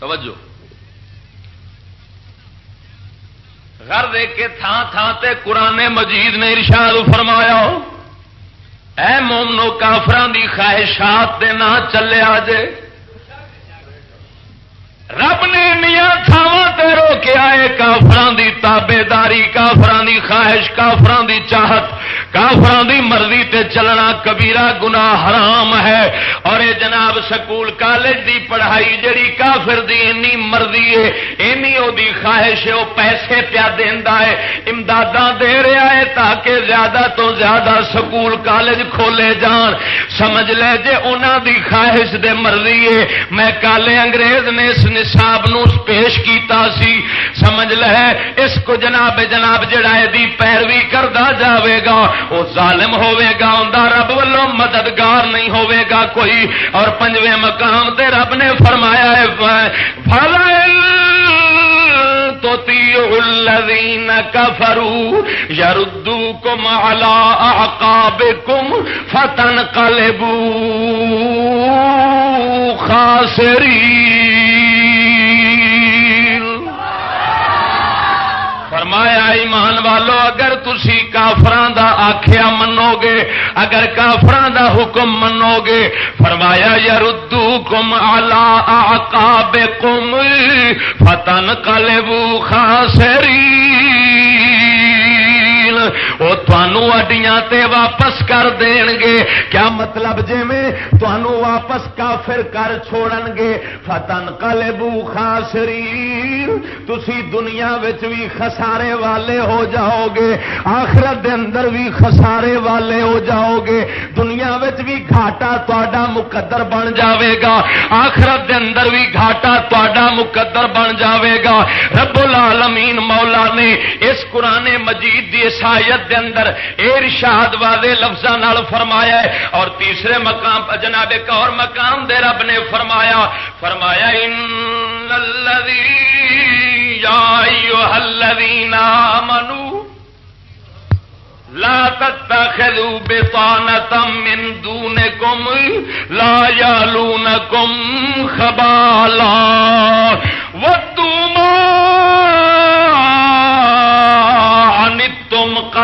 توجہ۔ گھر دیکھ کے تھان تھان تے قرآن مجید نے ارشاد فرمایا، اے مومنو کافران دی خواہشات دے نہ چلے آجے رب نے میاں تھاواں تے روکے آئے کافران دی تابے داری کافران دی خواہش کافران دی چاہت۔ کافران دی مرضی تے چلنا کبیرہ گناہ حرام ہے۔ اور اے جناب سکول کالج دی پڑھائی جڑی کافر دی اینی مرضی ہے، اینی او دی خواہش ہے، او پیسے پیا دیندا ہے، امداداں دے رہا ہے تاکہ زیادہ تو زیادہ سکول کالج کھولے جان۔ سمجھ لے جے انہاں دی خواہش دے مرضی ہے۔ میں کالے انگریز نے اس نصاب نو پیش کیتا سی۔ سمجھ لے، اس کو جناب جناب جڑا دی پیروی کردا جاوے گا۔ وہ ظالم ہوے گا اندر رب ولو مددگار نہیں ہوے گا کوئی۔ اور پنجویں مقام تے رب نے فرمایا ہے تو الذین کفروا یردوکم علی اعقابکم فتنقلبوا خاسرین فرمایا ایمان والو، اگر تسی کافران دا آخیا منو گے اگر کافران دا حکم منو گے فرمایا یردو کم آلہ کم فتن کلبو خاسری وہ تھانوں اڈیاں تے واپس کر دین گے کیا مطلب جی میں تھانوں واپس کافر کر چھوڑن گے فتن کلے بو خاصری تھی دنیا بھی خسارے والے ہو جاؤ گے آخرت دے اندر بھی خسارے والے ہو جاؤ گے دنیا بھی گھاٹا تا مقدر بن جاوے گا آخرت دے اندر بھی گھاٹا تا مقدر بن جاوے گا رب العالمین مولا نے اس قرآن مجید دی اس آیت دے اندر اے ارشاد واضح والے لفظوں فرمایا ہے اور تیسرے مقام جناب ایک اور مقام دے رب نے فرمایا فرمایا ان الذین آمنوا لا تتخذوا بطانة من دونكم لا يالونكم خبالا ودوا ما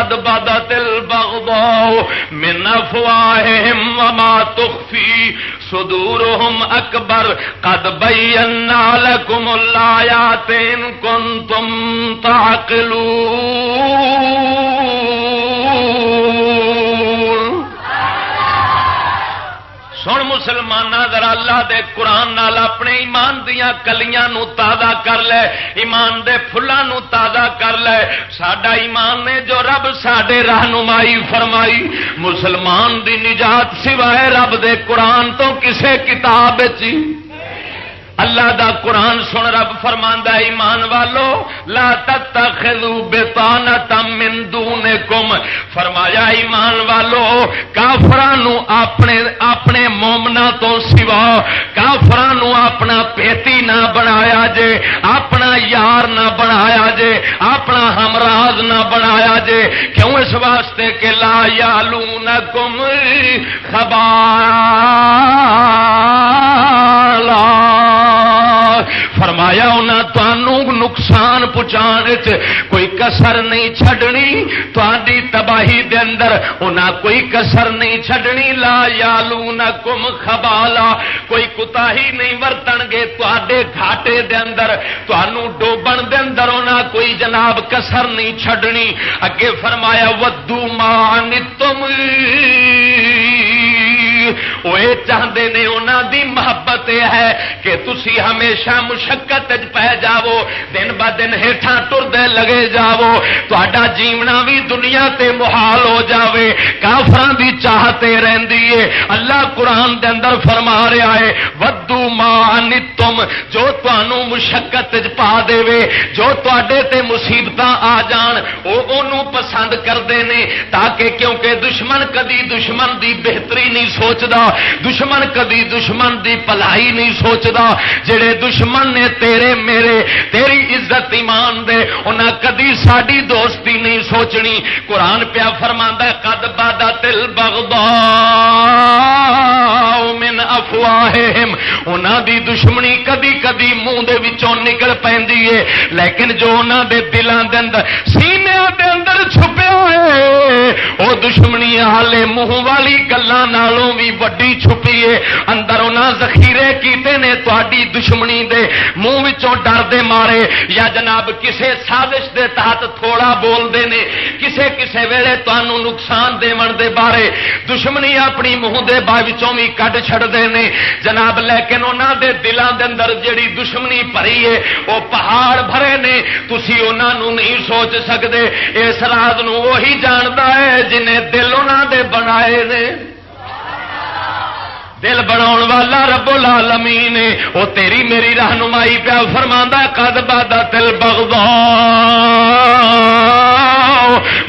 قد بدت البغضاء من افواههم وما تخفي صدورهم اکبر قد بينا لكم الايات ان كنتم تعقلون سن مسلمان ذرا اللہ دے قرآن نال اپنے ایمان دیا کلیاں نو تازہ کر لے، ایمان دے فلاں نو تازہ کر لے۔ ساڈا ایمان نے جو رب ساڈے رہنمائی فرمائی، مسلمان دی نجات سوائے رب دے قرآن تو کسے کتاب چی اللہ دا قرآن سن رب فرما ایمان والو، لا تتخذوا بطانتا من دونکم۔ فرمایا، ایمان والو کافران اپنے اپنے مومنا تو سوا کافران اپنا پیتی نہ بنایا جے، اپنا یار نہ بنایا جے، اپنا ہمراز نہ بنایا جے۔ کیوں اس واسطے کہ لا یالونکم خبار فرمایا انہوں نقصان پہنچا کوئی کسر نہیں چڈنی تھی تباہی دے اندر انہیں کوئی کسر نہیں چڈنی لا یالو نہ کم خبالا، کوئی کتا ہی نہیں ورتن گے تے گھاٹے دے اندر تنوع ڈوبن دے اندر انہیں کوئی جناب کسر نہیں چڈنی اگے فرمایا ودو مان تم وہ چاہتے نے انہوں دی محبت ہے کہ تسی ہمیشہ مشقت پہ جاو دن ب دن ہیٹھا ٹردے لگے جاو تا جیونا بھی دنیا تے محال ہو جاوے کافران دی چاہتے رہندی ہے اللہ قرآن دے اندر فرما رہا ہے، ودو مان تم جو تمہوں مشقت پا دے جو تے تے مصیبت آ جان وہ پسند کرتے ہیں تاکہ کیونکہ دشمن کدی دشمن دی بہتری نہیں سوچ سوچتا دشمن کدی دشمن دی پلائی نہیں سوچتا جڑے دشمن نے تیرے میرے، تیری عزت ایمان دے انہیں کدی ساری دوستی نہیں سوچنی۔ قرآن پیا فرما کد بادا تل بغدا من افواہم انہاں دی دشمنی کدی کدی منہ دے وچوں نکل پیندی ہے۔ لیکن جو انہاں دے دلان دے اندر، سینے دے اندر چھپیا ہے، او دشمنی حالے منہ والی گلاں نالوں بھی وڈی چھپی ہے، اندر انہاں ذخیرے کیتے نے تہاڈی دشمنی دے، منہ وچوں ڈر دے مارے۔ یا جناب، کسے سازش دے تحت تھوڑا بول دے نے، کسے کسے ویلے تانوں نقصان دیون دے بارے۔ دشمنی اپنی منہ دے با وچوں بھی کڈ چھڑ دے نے۔ جناب، لیکن انہاں دے دلاں دے اندر جڑی دشمنی بھری ہے، او پہاڑ بھرے نے۔ تسی انہاں نہیں سوچ سکدے۔ اس راز نو وہی جاندا ہے جنہیں دل انہاں دے بنائے نے۔ دل بنا والا رب العالمین وہ تیری میری رہنمائی پیا فرما کد بادا تل بغدا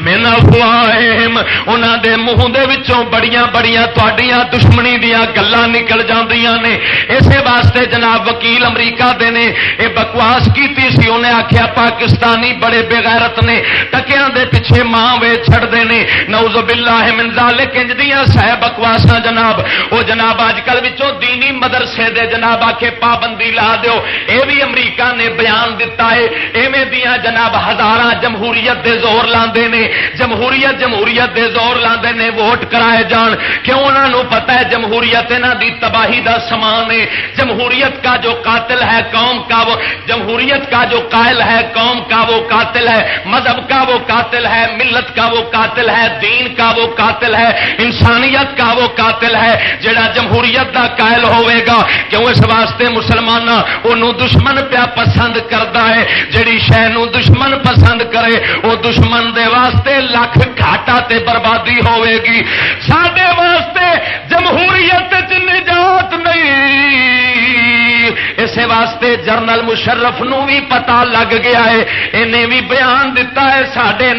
من افواہم انہوں دے منہ دے وچوں بڑیاں بڑیاں تڈیاں دشمنی دیا گلان نکل جاندیاں نے۔ اسی واسطے جناب وکیل امریکہ دے نے اے بکواس کیتی سی۔ انہیں آخیا پاکستانی بڑے بغیرت نے۔ ٹکیاں دے پیچھے ماں وے چھڑ دے نے۔ نوز باللہ من ذالک۔ انج دیاں سہ بکواساں جناب۔ او جناب اج کل دینی مدرسے دے جناب آ کے پابندی لا دیو۔ اے بھی امریکہ نے بیان دتا ہے، ایویں دیاں جناب ہزاراں جمہوریت دے زور لاندے نے۔ جمہوریت جمہوریت دے زور لاندے نے ووٹ کرائے جان۔ کیوں انہاں نو پتہ ہے جمہوریت انہاں دی تباہی دا سامان ہے۔ جمہوریت کا جو قاتل ہے، قوم کا وہ جمہوریت کا جو قائل ہے، قوم کا وہ قاتل ہے۔ مذہب کا وہ قاتل ہے، ملت کا وہ قاتل ہے، دین کا وہ قاتل ہے، انسانیت کا وہ قاتل ہے۔ جڑا جمہوریت جمہوریت دا قائل ہوے گا۔ کیوں اس واسطے مسلمان انہوں دشمن پیا پسند کرتا ہے؟ جڑی شہ دشمن پسند کرے وہ دشمن دے واسطے لکھ گھاٹا تے بربادی ہوے گی۔ سڈے واسطے جمہوریت نجات نہیں۔ اسی واسطے جرنل مشرف نو بھی پتا لگ گیا ہے۔ انہیں بھی بیان دتا ہے سڈے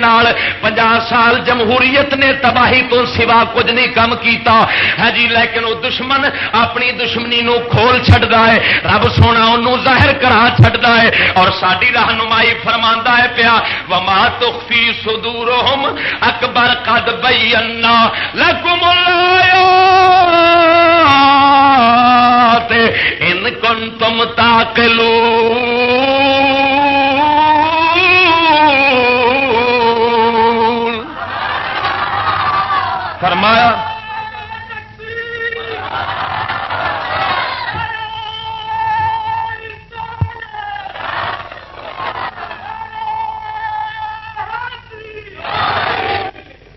پناہ سال جمہوریت نے تباہی تو سوا کچھ نہیں کم کیتا۔ ہے جی لیکن وہ دشمن اپنی دشمنی نو کھول چڑتا ہے۔ رب سونا انہوں ظاہر کرا چڑتا ہے۔ اور ساری رہنمائی فرما ہے پیا، وما تخفی سدور اکبر قد بئی لکم اللہ ان کن تم تاکلو فرمایا۔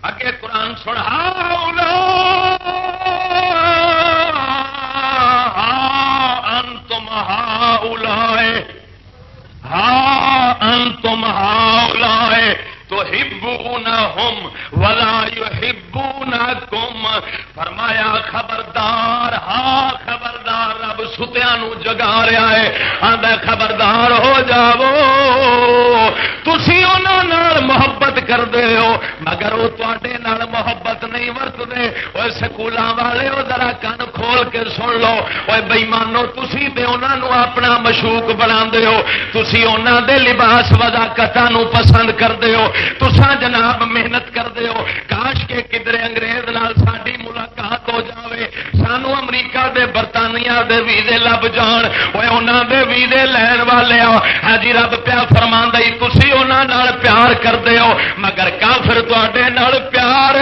اگے قرآن سنا ہاں انتم ہاؤلائے تو ہبو نہ ہوم ولا کم فرمایا، خبردار ہاں خبردار، رب ستیا جگا رہا ہے۔ آدھا خبردار ہو جاؤ۔ تھی انہوں محبت کرتے ہو، مگر وہ تے محبت نہیں ورتتے وہ سکولوں والے وہ ذرا کن کھول کے سن لو۔ وہ بئیمانو تھی تو انہوں اپنا مشوق بنا ہو۔ تھی انہوں دے لباس وزاقت پسند کرتے ہو۔ تسا جناب محنت کرتے ہو۔ کاش کے کدھر انگریز نال ساری ملاقات ہو جاوے۔ سانو امریکہ دے برطانیہ دے ویزے لب جان۔ وہ انہوں دے ویزے لین والے ہو۔ ہی رب پیا فرما تھی انہوں پیار کرتے ہو، مگر کافر تے پیار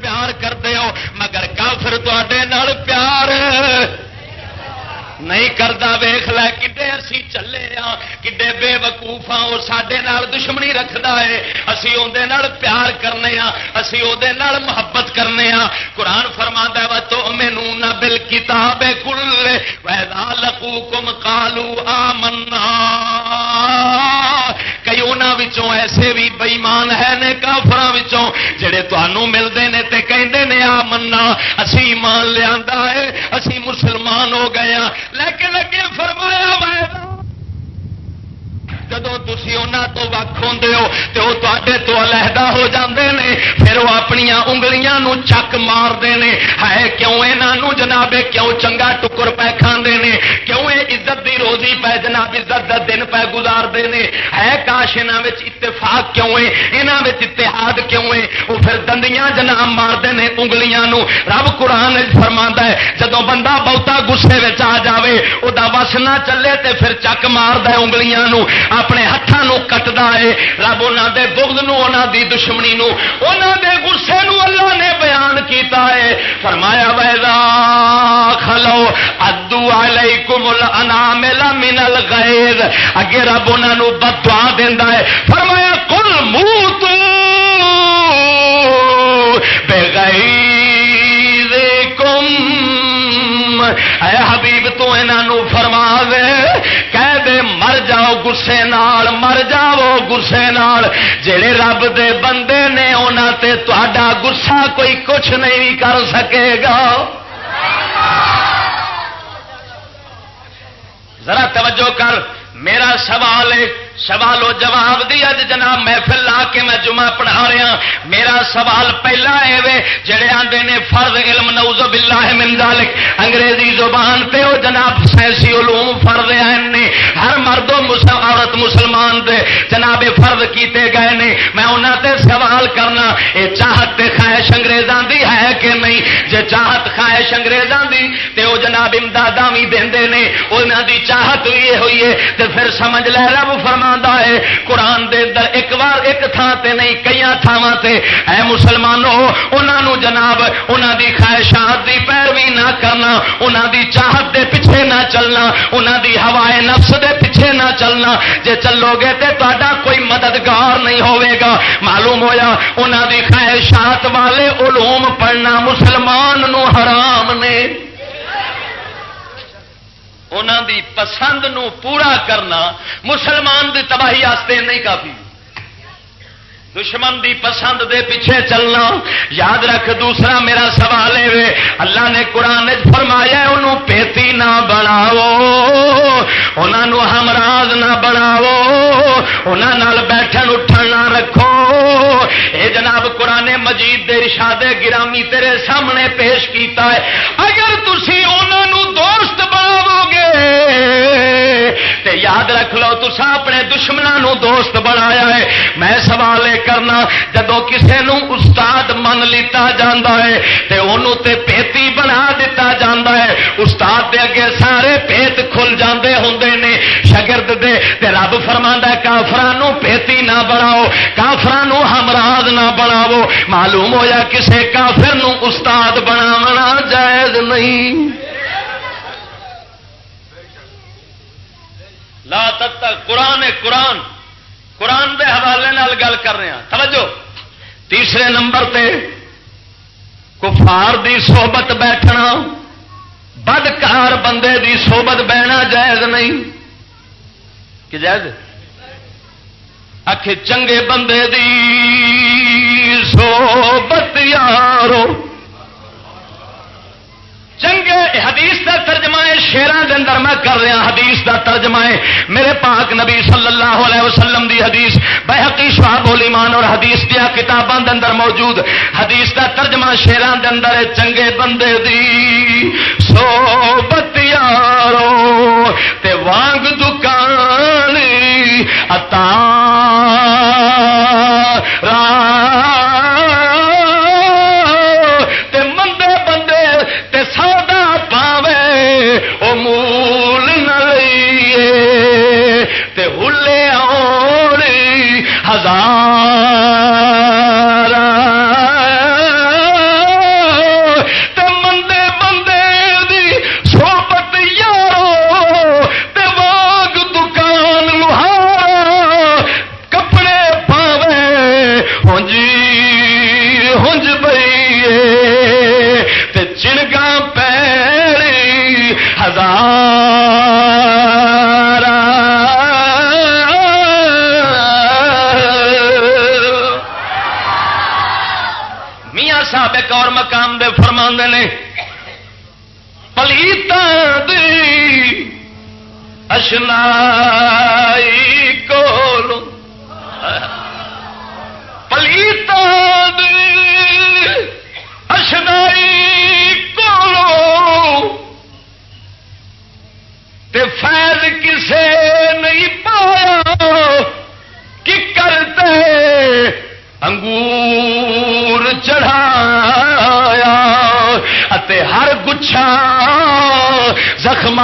پیار کرتے ہو مگر کافر تے پیار نہیں کرتا ویخ لے کڈے اسی چلے ہاں کڈے بے وقوف ہاں وہ سڈے دشمنی رکھتا ہے۔ اسی اندر پیار کرنے ہاں اسی وہ محبت کرنے ہاں قرآن فرما و تو مینو نہ بل کتاب کل ویدا لکو کم کالو آ منا کئی انہوں ایسے بھی بئیمان ہے نے کافر جڑے تمہوں ملتے ہیں تے کہندے نے آ منا اسی ایمان لیا ہے، اسی مسلمان ہو گئے ہاں لیکن اگے فرمایا وائدہ جدو تھی انہوں تو وق ہوں تو وہ تے تو علیحدہ ہو جاندے نے، پھر وہ اپنی انگلیاں نو چک مارتے ہیں ہے کیوں یہاں جناب، کیوں چنگا ٹکر پہ کھانے نے؟ کیوں یہ عزت دی روزی پہ جناب، عزت دا دن پہ گزارتے ہیں ہے کاش یہاں اتفاق کیوں ہے یہاں اتحاد کیوں ہے وہ پھر دندیاں جناب مارتے ہیں انگلیاں نو۔ رب قرآن فرما ہے، جدو بندہ بہتا گسے آ جائے وہ وس نہ چلے تے پھر چک مارد انگلیاں نو۔ اپنے ہاتھوں کٹتا ہے۔ رب انہوں دے بغض نو انہوں دی دشمنی نو انہوں دے غصے نو اللہ نے بیان کیتا ہے۔ فرمایا ویدا کھلو ادو علیکم الانامل من الغیظ اگے رب انہوں بدعا دیندا ہے۔ فرمایا کل موت بے اے غصے گسے نال مر جاؤ گسے نال۔ جڑے رب دے بندے نے انہوں تے تا گسا کوئی کچھ نہیں کر سکے گا۔ ذرا توجہ کر، میرا سوال ہے سوال و جواب دی اج جناب محفل لا کے میں جمعہ پڑھا رہا میرا سوال پہلا ہے، جڑے آتے نے فرض علم نوز باللہ من ذالک۔ انگریزی زبان تے او جناب سائنسی علوم فرض نے ہر مرد و مسلم عورت مسلمان دے جناب فرض کیتے گئے نے۔ میں انہوں تے سوال کرنا، اے چاہت تے خواہش انگریزاں دی ہے کہ نہیں؟ جے چاہت خواہش انگریزاں دی، تے او جناب امداداں بھی دیندے نے، انہاں دی چاہت بھی ہوئی ہے۔ تے پھر سمجھ لے، رب فرما ہے۔ قرآن دے در ایک بار ایک تھان تے نہیں کئی تھاواں تے۔ اے مسلمانوں انہوں جناب انہوں دی خواہشات دی پیروی نہ کرنا انہوں دی چاہت دے پیچھے نہ چلنا انہوں دی ہوائے نفس دے پیچھے نہ چلنا۔ جے چلو گے تے تا کوئی مددگار نہیں ہوئے گا۔ معلوم ہویا انہوں دی خواہشات والے علوم پڑھنا مسلمان نو حرام نے۔ انہوں دی پسند نو پورا کرنا مسلمان دی تباہی آستے نہیں کافی۔ دشمن دی پسند دے پیچھے چلنا، یاد رکھ دوسرا میرا سوال ہے اللہ نے قرآن فرمایا انہوں پیتی نہ بناو انہوں ہمراز نہ بناو انہوں بیٹھن اٹھن نہ رکھو۔ اے جناب، قرآن مجید دے رشاد گرامی تیرے سامنے پیش کیتا ہے۔ اگر تھی تے یاد رکھ لو تسا اپنے دشمنوں دوست بنایا ہے۔ میں سوال یہ کرنا جدو کسے نو استاد من لیتا جاندہ ہے تے انہوں تے پیتی بنا دیتا جاندہ ہے، استاد دے اگے سارے پیت کھل جاندے ہوندے نے۔ شگرد دے، تے رب فرماندا ہے کافرانو پیتی نہ بناؤ کافرانو ہمراز نہ بناؤ۔ معلوم ہویا کسے کافر نو استاد بناونا جائز نہیں۔ لا تک قرآن قرآن۔ قرآن دے حوالے نال گل کر رہے ہیں۔ توجہ۔ تیسرے نمبر تے کفار دی صحبت بیٹھنا، بدکار بندے دی صحبت بہنا جائز نہیں۔ کہ جائز؟ آخ چنگے بندے دی صحبت یارو۔ چنگے حدیث کا ترجمہ شیران دے اندر میں کر رہا حدیث کا ترجمہ میرے پاک نبی صلی اللہ علیہ وسلم دی حدیث، بحقی شہاب الایمان اور حدیث دیا کتابوں دے اندر موجود۔ حدیث کا ترجمہ شیران دے اندر چنگے بندے دی صحبت یارو تے وانگ دکان اتا اشنائی کو پلیتا دی اشنائی کو فیض کسے نہیں پایا۔ کہ کرتے؟ انگور ہر گچھا زخم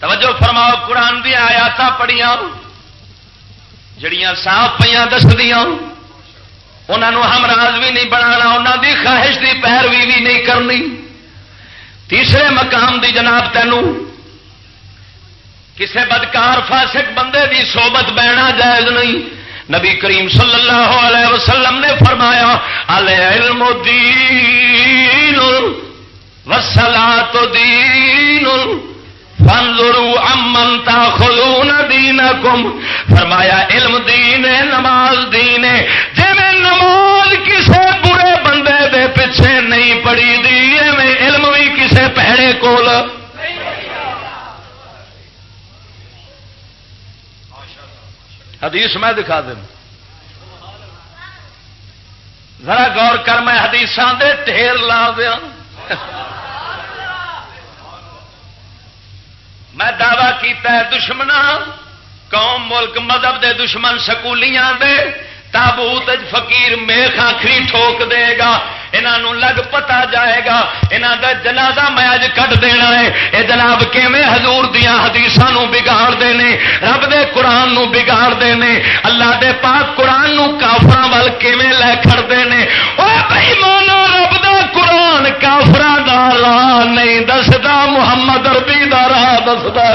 توجہ فرماؤ قرآن دیا آیات پڑھیا جڑیاں صاف پہ دس دیا انہوں ہمراز بھی نہیں بنا انہوں دی خواہش دی پیروی بھی نہیں کرنی۔ تیسرے مقام دی جناب تینوں کسے بدکار فاسق بندے دی صحبت بہنا جائز نہیں۔ نبی کریم صلی اللہ علیہ وسلم نے فرمایا علم دین وسلا تو دین فانظروا امن تاخذون دینکم۔ فرمایا، علم دین ہے، نماز دین ہے۔ نماز کسے برے بندے دے پیچھے نہیں پڑی دی علم بھی کسے پیڑے کول۔ حدیث میں دکھا دوں۔ ذرا غور کر، میں حدیث دے ٹھیر لا دیا۔ میں دعوی کیتا ہے دشمنا قوم، ملک، مذہب دے دشمن سکولیاں دے۔ تابوت فقیر میخ آخری ٹھوک دے گا۔ انہوں لگ پتا جائے گا۔ یہاں کا جنازہ میں اج کٹ دینا ہے۔ یہ جناب کیویں حضور دیا حدیث بگاڑ دے رب دے قرآن نو بگاڑ دے اللہ دے پاک قرآن نو کافر ول کیویں لے کھڑتے ہیں وہ بھائی مانو رب دا قرآن کافر دا راہ نہیں دستا محمد اربی دا راہ دستا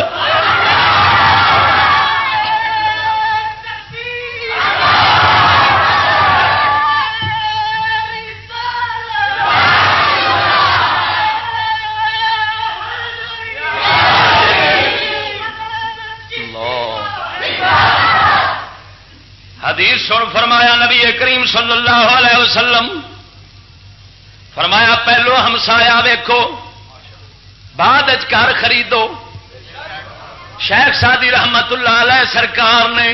حدیث سن فرمایا نبی کریم صلی اللہ علیہ وسلم۔ فرمایا پہلو ہمسایا ویکو بعد گھر خریدو۔ شیخ سادی رحمت اللہ علیہ سرکار نے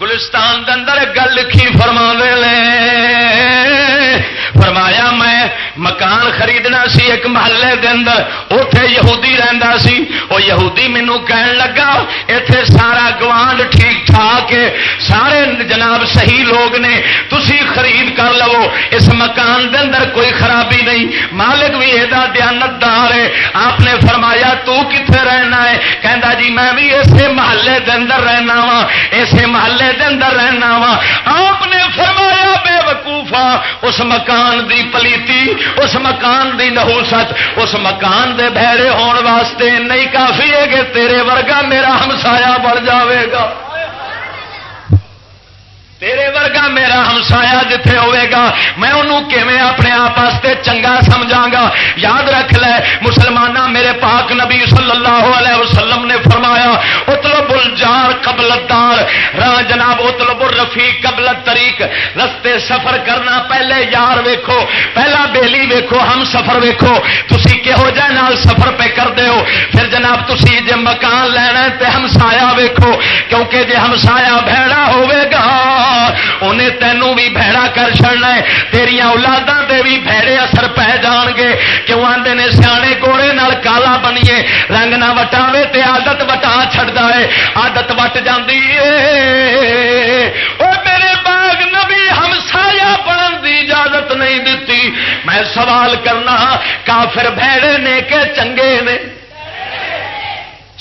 گلستان اندر گل لکھی فرما لے۔ فرمایا میں مکان خریدنا سی ایک محلے دے اندر اتے یہودی رہندا سی۔ وہ یہودی مینو کہن لگا اتے سارا گوانڈ ٹھیک ٹھاک ہے، سارے جناب صحیح لوگ نے، تسی خرید کر لو۔ اس مکان دے اندر کوئی خرابی نہیں۔ مالک بھی یہ دیانتدار ہے۔ آپ نے فرمایا، تو کتنے رہنا ہے؟ کہندا جی میں بھی اسے محلے دے اندر رہنا وا اسے محلے دے اندر رہنا وا آپ نے فرمایا، بے وقوفا اس مکان دی پلیتی اس مکان دی نہوست اس مکان دے بہرے ہون واسطے نہیں کافی ہے کہ تیرے ورگا میرا ہمسایا بڑھ جاوے گا۔ تیرے ورگا میرا ہمسایا جتھے ہوئے گا، میں انہوں کیویں اپنے آپ واسطے چنگا سمجھا گا یاد رکھ لے مسلمان میرے پاک نبی صلی اللہ علیہ وسلم نے فرمایا اتلب الجار قبل دار راہ جناب اتلب الرفی قبل طریق رستے سفر کرنا پہلے یار ویکھو، پہلا بیلی ویکھو، ہم سفر ویکھو۔ تسی کہو جائے نال سفر پہ کر دے ہو پھر جناب، تسی جے مکان لینا تے ہمسایا ویکھو، کیونکہ جے ہمسایا بھڑا ہوئے گا انہیں تینوں بھی بھڑا کر چڑنا ہے۔ تیریا اولادا دے بھی بھڑے اثر پہ جان گے کیوں آدھے نے سیانے گوڑے نال کالا بنیے؟ رنگ نہ وٹاوے تے عادت وٹا چھڑتا ہے۔ عادت وٹ جاندی ہے او میرے باغ نبی ہم سایا بنن دی اجازت نہیں دیتی میں سوال کرنا، کافر بھڑے نے کہ چنگے نے؟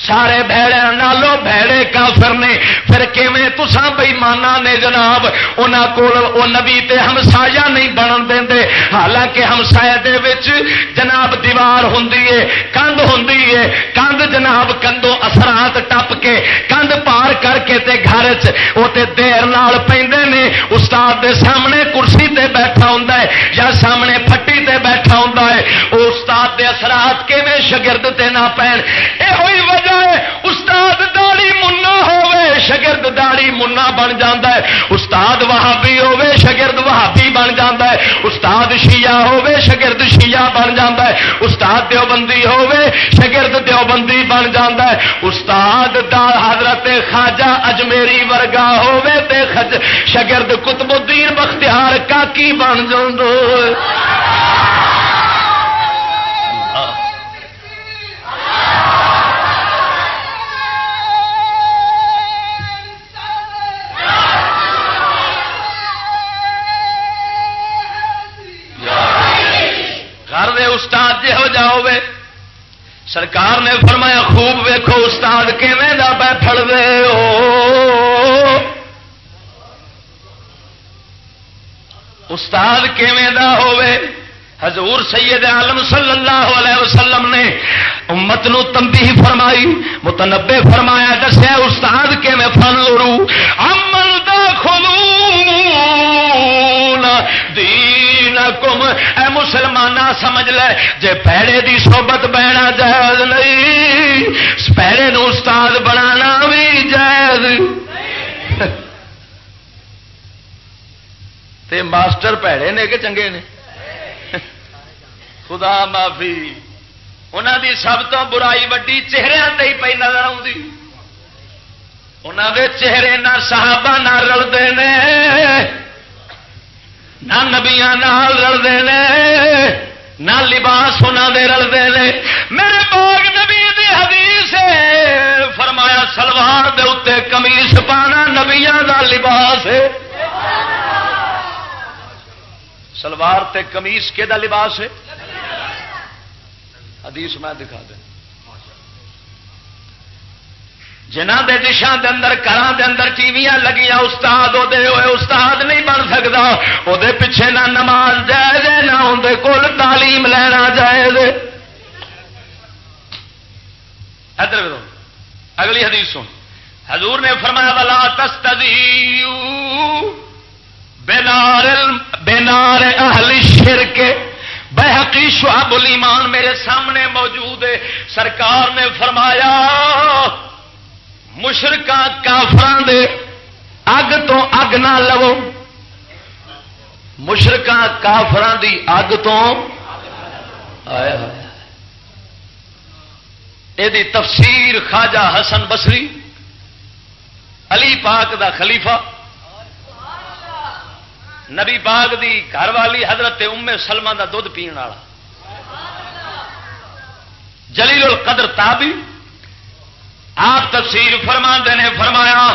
سارے بھڑے نالو بھڑے کافر نے۔ پھر کیویں تسا بئی مانا نے جناب؟ انہاں کول او نبی تے ہمسایا نہیں بنن دیندے حالانکہ ہمسایا دے وچ جناب دیوار ہوندی ہے کند ہوندی ہے کند جناب کندوں اثرات ٹپ کے کند پار کر کے تے گھر چ او تے دیر نال پیندے نے۔ استاد دے سامنے کرسی تے بیٹھا ہوندا ہے یا سامنے پھٹی تے بیٹھا ہوندا ہے او استاد دے اثرات کیویں شاگرد تے نہ پین اے ہوئی وجہ ہے استاد داڑی منا ہوے شگرد داڑی منا بن جاتا ہے، استاد وہابی ہوے شگرد وہابی بن جاتا ہے، استاد شیعہ ہوے شگرد شیعہ بن جاتا ہے، استاد دیوبندی ہوے شگرد دیوبندی بن جاتا ہے، استاد دا حضرت خواجہ اجمیری ورگا ہوے تے خج شگرد قطب الدین بختیار کاکی بن جاندو سرکار نے فرمایا، خوب ویکھو استاد کیویں دا بیٹھ دے ہو استاد کیویں دا ہوے حضور سید عالم صلی اللہ علیہ وسلم نے امت نو تنبیہ فرمائی متنبے فرمایا، دسیا، استاد کے میں فن لڑو عمل دا خلون کم اے مسلمان سمجھ لے جے پیڑے دی صحبت بہنا جائز نہیں پیڑے نو استاد بنانا بھی جائز تے ماسٹر پیڑے نے کہ چنگے نے خدا معافی انہوں دی سب تو برائی وڈی چہرے ہی پہ نظر آتی انہوں دے چہرے نہ صحابہ نہ رلتے ہیں نہ نبیا رلتے ہیں نہ لباس انہوں دے رلتے ہیں میرے باغ نبی دی حدیث فرمایا سلوار دے اتنے کمیس پانا نبیا دا لباس ہے۔ سلوار تے کمیس کہ لباس ہے؟ حدیث میں دکھا دیں جنہ دے دشان دے اندر گھر دے اندر ٹیویاں لگیاں، استاد ہوئے، استاد نہیں بن سکتا وہ پیچھے نہ نماز جائز نہ اندر کول تعلیم لینا جائز ادھر اگلی حدیث سن۔ حضور نے فرمایا والا تست بینار بینار اہل شرک بحقی شعب الایمان میرے سامنے موجود ہے۔ سرکار نے فرمایا مشرقہ کافران دے اگ تو اگ نہ لو۔ مشرقہ کافران دی اگ تو آیا یہ تفسیر خواجہ حسن بسری علی پاک دا خلیفہ، نبی باغ دی گھر والی حضرت ام سلمہ دا دھد پین والا۔ جلیل القدر تابی آپ تفسیر فرما نے فرمایا،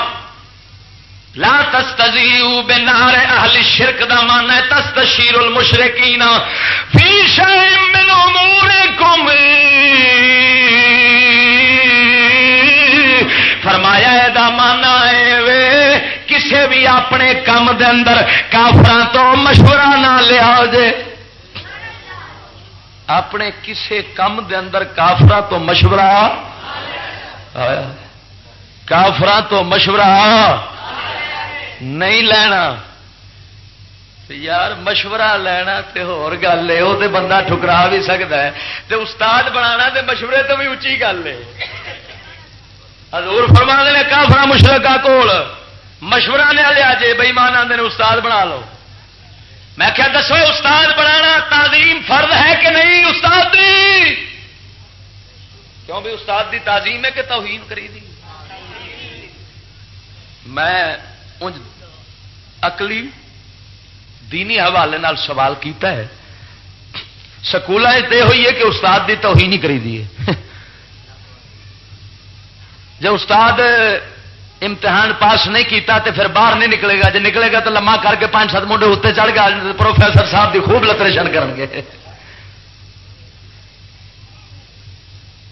لا تستزیو بنار اہل شرک دا مان ہے تستشیر المشرکین فی شیء من امورکم۔ فرمایا دا مانا ہے کسے بھی اپنے کام دے اندر کافران تو مشورہ نہ لیا جے۔ اپنے کسے کام دے اندر کافران تو مشورہ کافران تو مشورہ نہیں لینا۔ یار مشورہ لینا تے ہور گل ہے وہ تو بندہ ٹھکرا بھی سکتا ہے۔ تے استاد بنا تے مشورے تو بھی اچھی گل ہے۔ حضور فرما دے کافرا مشرقہ کول، مشورہ لیا لیا جی بئی مان آدھے استاد بنا لو۔ میں کیا دسو استاد بنانا تعظیم فرد ہے کہ نہیں، استاد؟ دی کیوں بھی استاد دی تعظیم ہے کہ توہین کری دی؟ میں اکلی دینی حوالے نال سوال کیتا ہے۔ سکول ہوئی ہے کہ استاد دی توہین ہی کری دی ہے۔ جب استاد امتحان پاس نہیں کیتا تو پھر باہر نہیں نکلے گا جی نکلے گا تو لما کر کے پانچ سات منڈے اتنے چڑھ گیا پروفیسر صاحب کی خوب لتریشن گے۔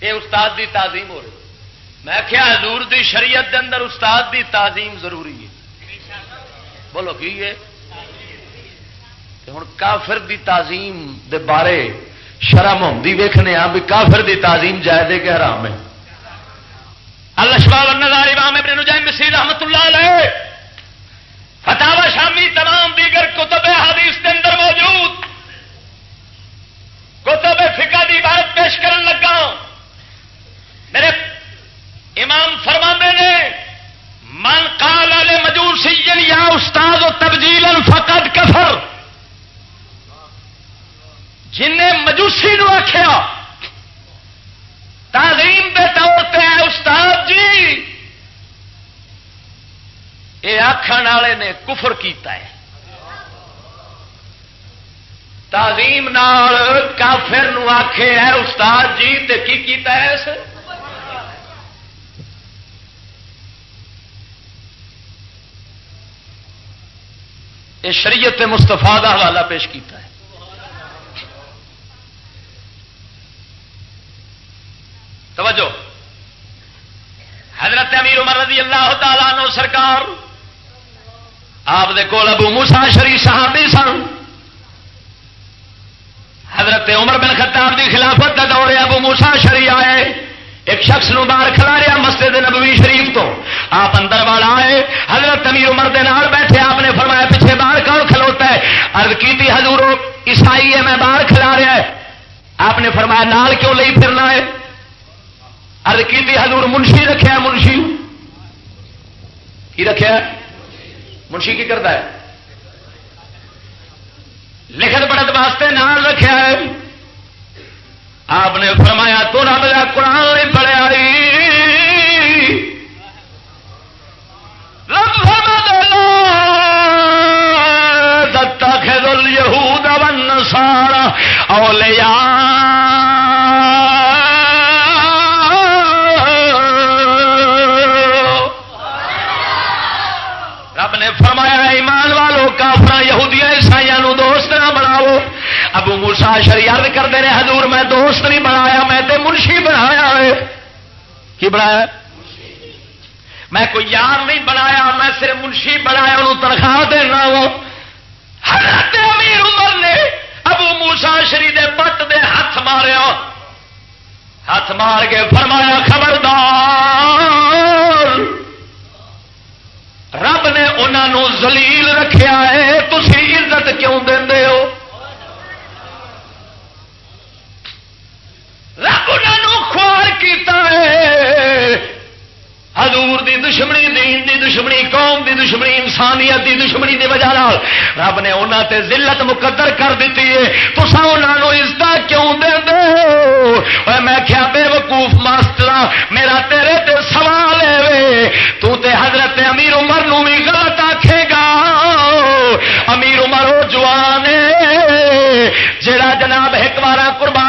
یہ استاد دی تعظیم ہو رہی میں کیا حضور دی شریعت دے اندر استاد دی تعظیم ضروری ہے۔ بولو، کی ہے؟ ہوں کافر دی تعظیم دے بارے شرم ہوتی ویخنے بھی کافر دی تعظیم جائے کہ حرام ہے۔ اللہ شباب النظار امام ابن نجائم مصری رحمت اللہ علیہ فتح شامی تمام دیگر کتب حدیث کے اندر موجود۔ کتب فقہ دی بات پیش کرن لگا میرے امام فرما نے، من کال والے مجور سیجن یا استاد و تبدیل فقط کفر. جن مجوسی نو آخیا تعظیم دے طور پہ استاد جی. یہ آخر والے نے کفر کیتا ہے۔ تعظیم نال کافر نو آخے ہے استاد جی تے کی کیتا ہے اس؟ یہ شریعت مستفا کا حوالہ پیش کیتا ہے۔ توجہ۔ حضرت امیر عمر رضی اللہ تعالیٰ نو سرکار، آپ دے کول ابو موسا شری صحابی سن۔ حضرت عمر بن خطاب دی خلافت کا دور ابو موسا شری آئے۔ ایک شخص نو باہر کھلا رہا مسجد نبوی شریف تو۔ آپ اندر والا آئے، حضرت امیر عمر دے نال بیٹھے، آپ نے فرمایا پیچھے باہر کون کھلوتا ہے؟ ارد کی حضور عیسائی ہے، میں باہر کھلا رہا ہے۔ آپ نے فرمایا نال کیوں لئی پھرنا ہے؟ ارد کی حضور، منشی رکھا منشی۔ کی رکھا منشی کی کرتا ہے؟ لکھت پڑھت واسطے نام رکھا ہے آپ نے فرمایا تو رب کا قرآن نہیں پڑھیا دتا خل یہود ون سارا اولیا رب نے فرمایا، ایمان والو کافر یہودیا عیسائی دوست نہ بناؤ ابو موسا شریعت کرتے ہیں حضور میں دوست نہیں بنایا، میں تے منشی بنایا ہے۔ کی بنایا؟ میں کوئی یار نہیں بنایا، میں صرف منشی بنایا، انہوں تنخواہ دینا وہ۔ حضرت امیر عمر نے ابو موسا شری دے پٹ دے ہاتھ ماریا۔ ہاتھ مار کے فرمایا، خبردار، رب نے انہوں زلیل رکھیا ہے تھی عزت کیوں دے ہو؟ رب انہوں خوار کیتا ہے۔ حضور دی دشمنی، دین دی دشمنی، قوم دی دشمنی، انسانیت دی دشمنی دی وجہ رب نے انہوں تے ذلت مقدر کر دیتی ہے۔ تو انہوں عزت کیوں دے دو میں کیا بے وقوف ماسٹر میرا تیرے تے سوال ہے وے۔ تو تے حضرت امیر عمر نو بھی غلط آکھے گا۔ امیر عمر وہ جوان ہے جڑا جناب ایک بار قربان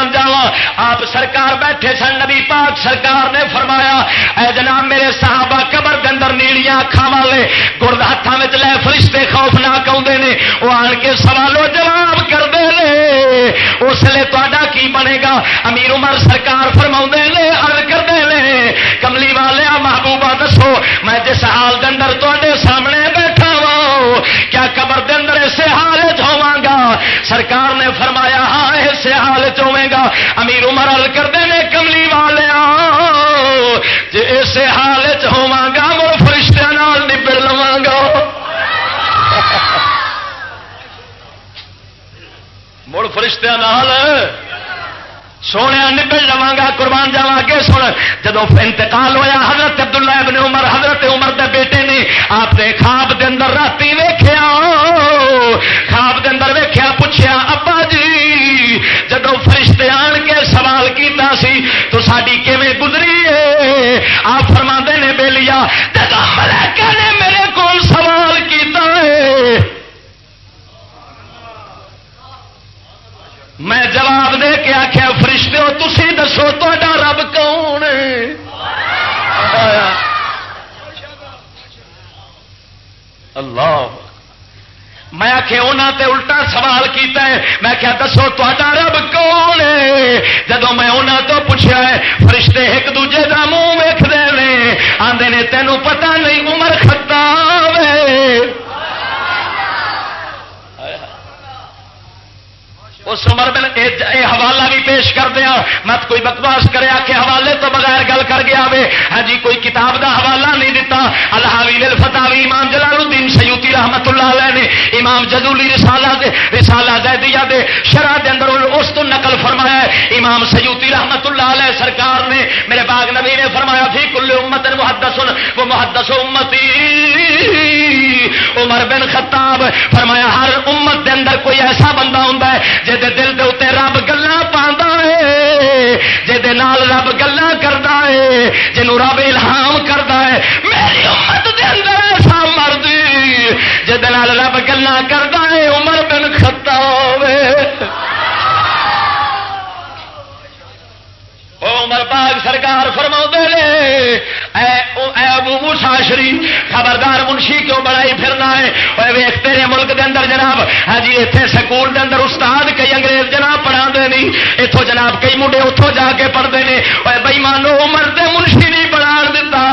آپ سرکار بیٹھے سن، نبی پاک سرکار نے فرمایا، اے جناب میرے صحابہ قبر کے اندر نیڑیاں اکھان والے گرد ہاتھوں میں لے فرشتے خوف نہ آدھے نے وہ آن کے سوالوں جواب کرتے ہیں اس لیے تا کی بنے گا؟ امیر عمر سرکار فرما نے ارد کرتے ہیں کملی والے محبوبہ دسو، میں جس حال کے اندر تے سامنے بیٹھا وا کیا قبر کے اندر اسے حال چوا گا؟ سرکار نے فرمایا ہاں اسے حال چوے گا امیر عمر ال کرتے ہیں، کملی والے جی اسے حال چوا گا وہ فرشتہ نبڑ لوا گا. مڑ فرشتہ سونے نبل لوا گا، قربان جاوا کے سن. جدو انتقال ہوا حضرت عبداللہ ابن عمر، حضرت عمر دے بیٹے نے آپ نے خواب دے اندر رات ویخیا خواب دے اندر ویخیا پوچھا ملکہ نے میرے کو سوال کیتا ہے۔ میں جواب دے کے آخیا فرشتے ہو تھی دسو تا رب کون اللہ۔ میں آخیا انہوں تے الٹا سوال کیتا ہے۔ میں کیا دسو تا رب کون ہے؟ جب میں انہوں تو پوچھا ہے، فرشتے ایک دوجے کا منہ ویکتے ہیں آدھے نے، تینوں پتہ نہیں، عمر خطاب ہے۔ اس عمر میں یہ حوالہ بھی پیش کر دیا مت کوئی بکواس کرے کہ حوالے تو بغیر گل کر گیا وے۔ ہاں جی کوئی کتاب دا حوالہ نہیں دیتا الحاوی الفتح امام جلال الدین سیوتی رحمت اللہ علیہ نے امام جدولی رسالہ دے رسالہ زیدیہ دے شرح دے اندر اس تو نقل فرمایا ہے۔ امام سیوتی رحمت اللہ علیہ سرکار نے میرے باغ نبی نے فرمایا تھی کل امت محدث وہ محدث امتی. عمر بن خطاب فرمایا، ہر امت دے اندر کوئی ایسا بندہ ہوں جی دل دے اتنے رب گلا پا جی رب گلا کرتا ہے، جنوں رب الہام کرتا ہے۔ میری امت دے اندر ایسا مرد جہد رب گلا کرتا ہے، عمر بن خطاب ہوئے عمر پاک سرکار فرما نے ابو مساشری خبردار منشی کیوں بڑائی پھرنا ہے؟ ویخ تیرے ملک دے اندر جناب ہاں جی اتنے سکول دے اندر استاد کئی انگریز جناب پڑھا نہیں اتوں جناب کئی منڈے اتوں جا کے پڑھتے ہیں بئی مانو عمر دے منشی نہیں بنا دیتا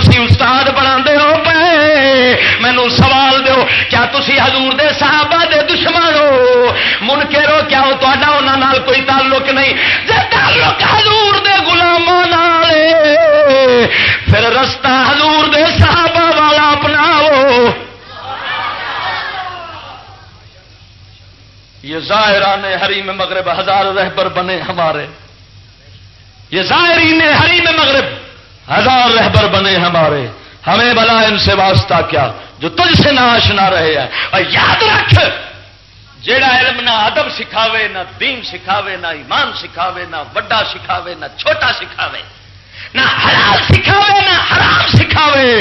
تھی استاد بنا ہو پے مینو سوال دو کیا تھی حضور دے صحابہ دے دشمن ہو؟ من کے رو کیا ہو تا کوئی تعلق نہیں؟ جی تعلق حضور پھر رستہ حضور دے صحابہ والا اپناؤ۔ یہ ظاہران ہری میں مغرب ہزار رہبر بنے ہمارے۔ یہ ظاہرین ہری میں مغرب ہزار رہبر بنے ہمارے۔ ہمیں بلا ان سے واسطہ کیا جو تجھ سے نہ آشنا رہے ہیں۔ اور یاد رکھ، جیڑا علم نہ ادب سکھاوے، نہ دین سکھاوے، نہ ایمان سکھاوے، نہ وڈا سکھاوے، نہ چھوٹا سکھاوے۔ نہ حلال سکھاوے، نہ حرام سکھاوے۔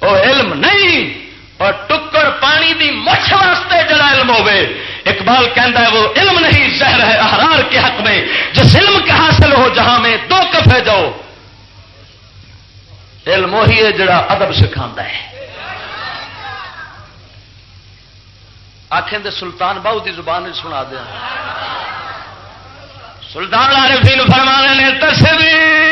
وہ علم نہیں، اور ٹکر پانی دی مچھ واسطے جڑا علم ہوے اقبال کہہ ہے، وہ علم نہیں، زہر ہے، احرار کے حق میں۔ جس علم کا حاصل ہو جہاں میں دو کفے جاؤ، علم وہی ہے جڑا ادب سکھا ہے۔ آخیں دے سلطان باؤ دی زبان سنا دیا۔ سلطان عارفین فرمانے نے تصویر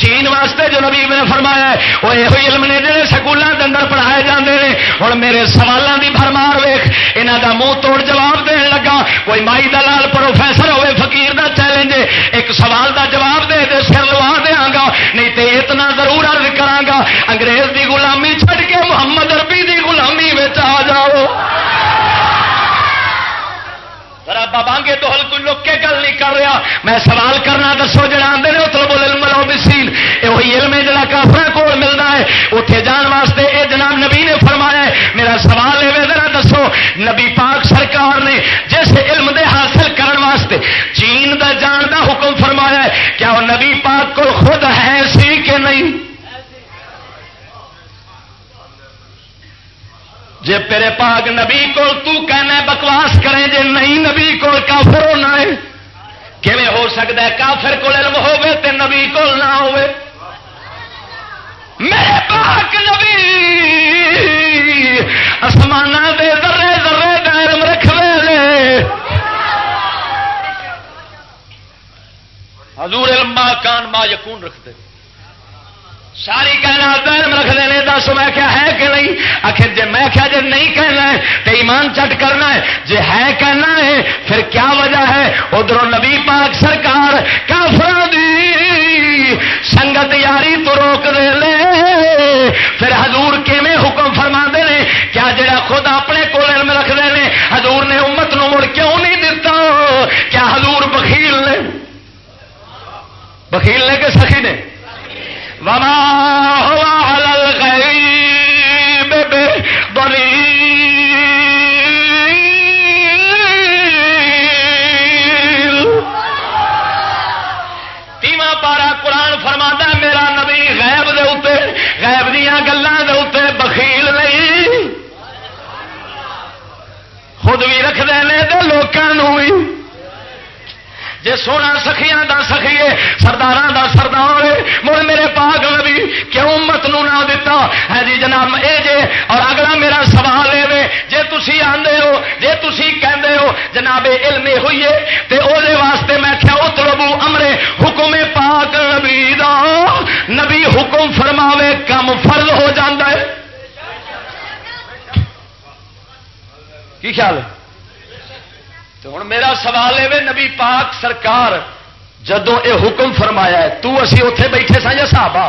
چین واسطے جو نبی نے فرمایا ہے، وہ یہ علم نے جڑے سکولوں کے اندر پڑھائے جاتے ہیں ہوں میرے سوالوں کی بھرمار ویخ یہاں کا منہ توڑ جواب دین لگا۔ کوئی مائی دلال پروفیسر ہوئے، فقیر دا چیلنج ایک سوال دا جواب دے دے، سر لوا دیا گا۔ نہیں تو اتنا ضرور ارد کرا انگریز دی غلامی چھڈ کے محمد اربی دی غلامی آ جاؤ۔ بابانگے تو ہل کوئی لوگ کے گل نہیں کر رہا۔ میں سوال کرنا دسو، جڑا آدھے اتل بول ملو بسیل یہ علم ہے جڑا کافر کو ملتا ہے۔ اتنے جان واسطے یہ جناب نبی نے فرمایا ہے۔ میرا سوال ہے ذرا دسو، نبی پاک سرکار نے جس علم دے حاصل کرن واسطے چین دا جان دا حکم فرمایا ہے، کیا وہ نبی پاک کو خود ہے سی کہ نہیں؟ جے پیرے پاک نبی کو تو کہنا بکواس کریں جے نہیں نبی کو کافر ہونا ہے، کیویں ہو سکتا ہے کافر کو علم ہوے تے نبی کو نہ ہوے میرے پاک نبی آسمان دے ذرے ذرے کا علم رکھوے حضور علم ما کان ما یکون رکھتے۔ ساری کہنا دین رکھ لینے دس میں کیا ہے کہ نہیں؟ آخر جی میں کیا جی نہیں کہنا ہے تو ایمان چٹ کرنا ہے جی ہے کہنا ہے، پھر کیا وجہ ہے؟ ادھر نبی پاک سرکار کافر دی سنگت یاری تو روک دے لے۔ پھر حضور کیویں حکم فرما دے نے؟ کیا جڑا خود اپنے کو علم رکھ دے نے، حضور نے امت نو مڑ کیوں نہیں دتا؟ کیا حضور بخیل نے؟ بخیل نے کہ سخی نے؟ وما هو على الغيب بضليل تیواں پارا قرآن فرما میرا نبی غیب دے اتنے غیب دیا گلوں دے اتنے بخیل نہیں۔ خود بھی رکھتے ہیں تو لوگوں بھی۔ جی سونا سخیا دا سخیے سردار دا سردار مر میرے پاگ نبی، کیوں مت نو نہ دتا؟ ہے جی جناب، اے جے، اور اگلا میرا سوال اے جے تھی آدھے ہو جی تھی کہندے ہو، جناب علم ہوئیے تے او دے واسطے میں کیا اتربو امرے حکم پاک نبی دا۔ نبی حکم فرماوے، کم فرض ہو جاتا ہے۔ کی خیال ہے؟ تو ہوں میرا سوال ہے نبی پاک سرکار جدو یہ حکم فرمایا ہے، تو اسی اتے بیٹھے سا یا صحابہ؟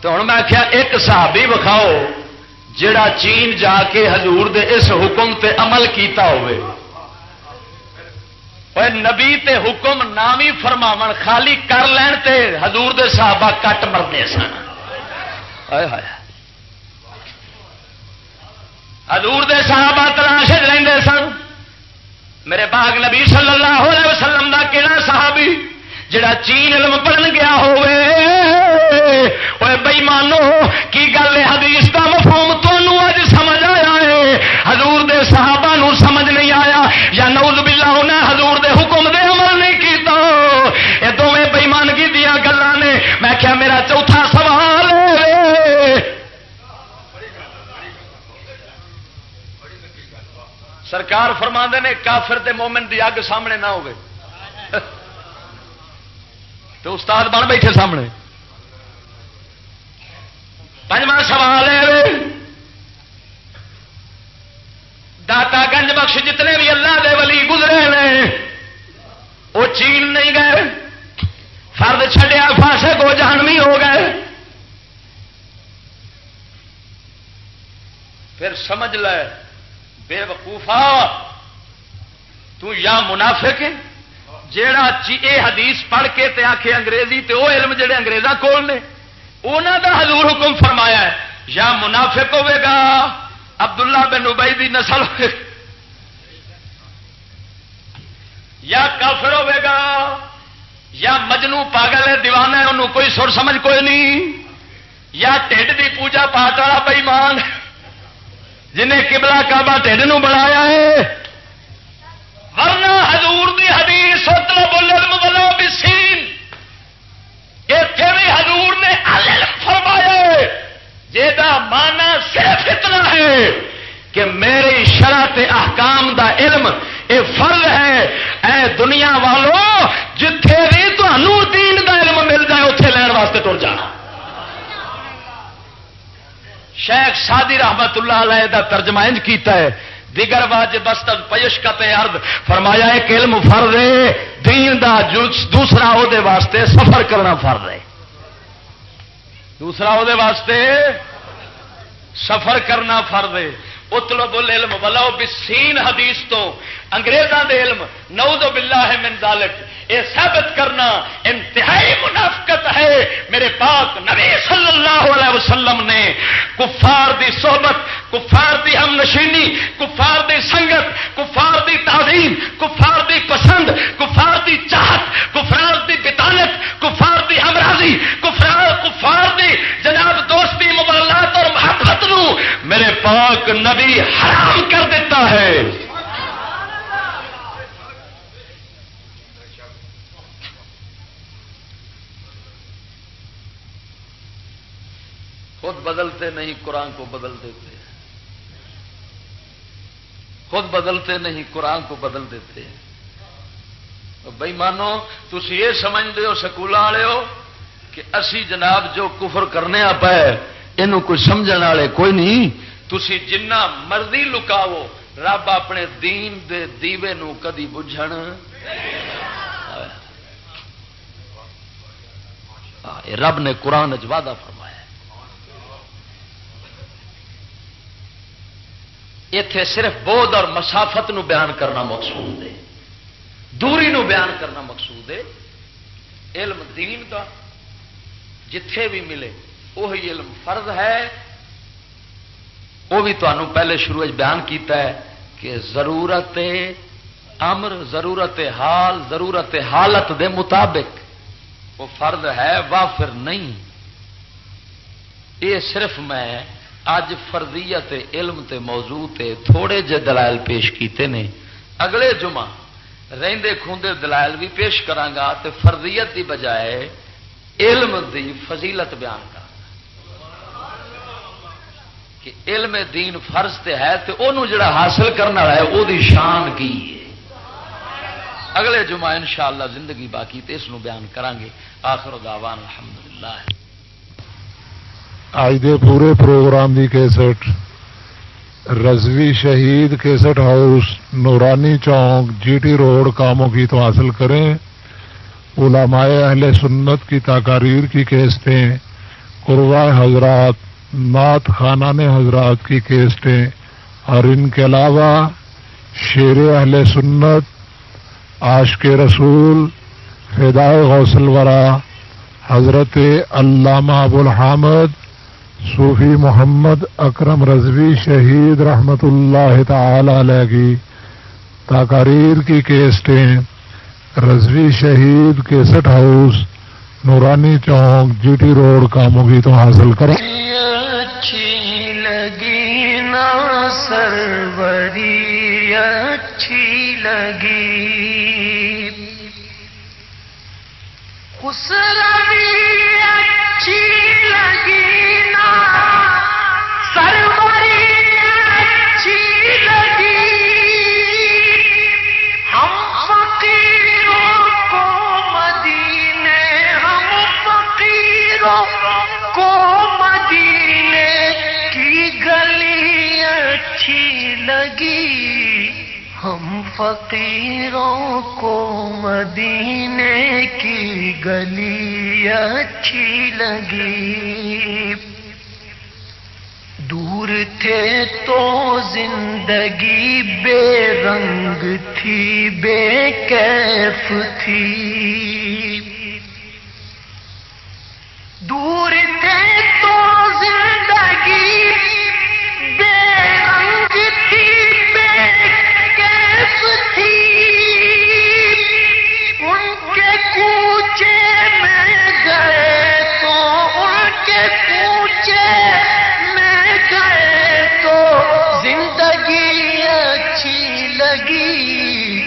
تو ہوں میں کیا ایک صحابی وکھاؤ جڑا چین جا کے حضور دے اس حکم تے عمل کیتا ہوئے نبی تے حکم نام ہی فرماو خالی کر لین تے حضور دے صحابہ کٹ مرتے سن۔ حضور دے صحابہ تلاش رہتے سن۔ میرے باغ نبی صلی اللہ علیہ وسلم دا کہڑا صحابی جڑا چین علم پڑھن گیا ہوئے بئی مانو کی گل ہے حدیث کا مفہوم تمہوں اج سمجھ آیا ہے؟ حضور دے صحابہ نو سمجھ سرکار فرما نے کافر دے مومن دی اگ سامنے نہ ہوگی۔ تو استاد بن بیٹھے سامنے۔ پنجواں سوال ہے داتا گنج بخش جتنے بھی اللہ دے ولی گزرے ہیں وہ چین نہیں گئے۔ فرد چھڈیا فاسے کو جہنمی ہو گئے۔ پھر سمجھ لے۔ بے وقوفا۔ تو یا منافق جیڑا اے حدیث پڑھ کے تے آخے انگریزی تے وہ علم جڑے انگریزاں کول نے انہوں دا حضور حکم فرمایا ہے، یا منافق ہوے گا۔ عبداللہ بن ابئی دی نسل ہوے یا کافر ہوے گا۔ یا مجنو پاگل ہے، دیوانہ ہے، انہوں کوئی سر سمجھ کوئی نہیں۔ یا ٹھڈ دی پوجا پاٹ والا بئیمان جنہیں کبلا کعبہ ٹھڈ بنایا ہے، ورنہ حضور دی حدیث بولو بسین اتنے بھی حضور نے فرمایا جا مانا صرف اتنا ہے کہ میری شرط احکام دا علم اے فرض ہے، اے دنیا والوں جتھے بھی تمہوں دین دا علم مل جائے اتنے لین واسطے تر جانا۔ شیخ سادی رحمت اللہ علیہ دا ترجمہ انج کیتا ہے۔ دیگر واجب بستد پیش کا ارد فرمایا ایک علم فرض ہے، دین دا دوسرا او دے واسطے سفر کرنا فرض ہے۔ دوسرا او دے واسطے سفر کرنا فرض ہے۔ اطلب العلم ولو بسین حدیث تو انگریزاں دے علم، نعوذ باللہ من ذالک یہ ثابت کرنا انتہائی منافقت ہے۔ میرے پاک نبی صلی اللہ علیہ وسلم نے کفار دی صحبت، کفار دی ہم نشینی کفار دی سنگت، کفار دی تعظیم، کفار دی پسند، کفار دی چاہت، کفار دی بتانت کفار دی ہمراضی کفار کفار دی جناب دوستی مبالات اور محبت نو میرے پاک نبی حرام کر دیتا ہے۔ خود بدلتے نہیں، قرآن کو بدل دیتے خود بدلتے نہیں، قرآن کو بدل دیتے بھائی مانو تھی یہ سمجھتے ہو سکول والے ہو، کہ اسی جناب جو کفر کرنے آپ یہ کوئی سمجھ والے کوئی نہیں۔ تھی جنہ مرضی لکاو رب اپنے دین دے دیوے نو کدی بجھن۔ رب نے قرآن وعدہ فرمایا۔ اتے صرف بودھ اور مسافت نو بیان کرنا مقصود ہے۔ دوری نو بیان کرنا مقصود ہے۔ علم دین کا جتھے بھی ملے وہی علم فرض ہے۔ وہ بھی تمہوں پہلے شروع بیان کیتا ہے کہ ضرورت امر، ضرورت حال، ضرورت حالت دے مطابق وہ فرض ہے، وافر نہیں۔ یہ صرف میں اج فرضیت علم تے، موضوع تے تھوڑے جے دلائل پیش کیتے نے۔ اگلے جمعہ رہندے کھوندے دلائل بھی پیش کرانگا تے فرضیت دی بجائے علم دی فضیلت بیان کر کہ علم دین فرض تے ہے تو انہوں جڑا حاصل کرنا ہے وہ شان کی ہے۔ اگلے جمعہ انشاءاللہ زندگی باقی تے اس بیان کرانگے آخر دعوان الحمدللہ۔ آج دے پورے پروگرام دی کیسٹ، رضوی شہید کیسٹ ہاؤس، نورانی چوک جی ٹی روڈ کاموں کی تو حاصل کریں۔ علماء اہل سنت کی تقاریر کی کیسٹیں قربا حضرات، نعت خانان حضرات کی کیسٹیں۔ اور ان کے علاوہ شیر اہل سنت آش کے رسول فدائے غوثل ورا حضرت علامہ ابو الحامد صوفی محمد اکرم رضوی شہید رحمت اللہ تعالی علیہ کی تقاریر کی کیسٹیں رضوی شہید کیسٹ ہاؤس نورانی چوک جی ٹی روڈ کاموں تو حاصل کریں اچھی لگی نا سروری، اچھی لگی۔ لگی ہم کو مدینے ہم کو کی گلی اچھی لگی۔ فقیروں کو مدینے کی گلی اچھی لگی۔ دور تھے تو زندگی بے رنگ تھی، بے کیف تھی۔ دور تھے تو زندگی لگی۔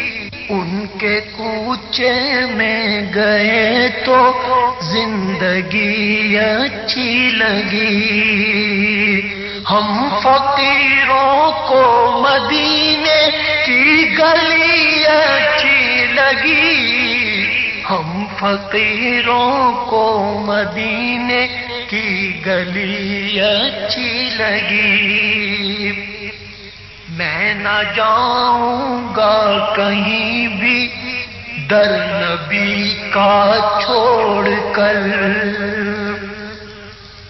ان کے کوچے میں گئے تو زندگی اچھی لگی۔ ہم فقیروں کو مدینے کی گلی اچھی لگی۔ ہم فقیروں کو مدینے کی گلی اچھی لگی۔ میں نہ جاؤں گا کہیں بھی، در نبی کا چھوڑ کر۔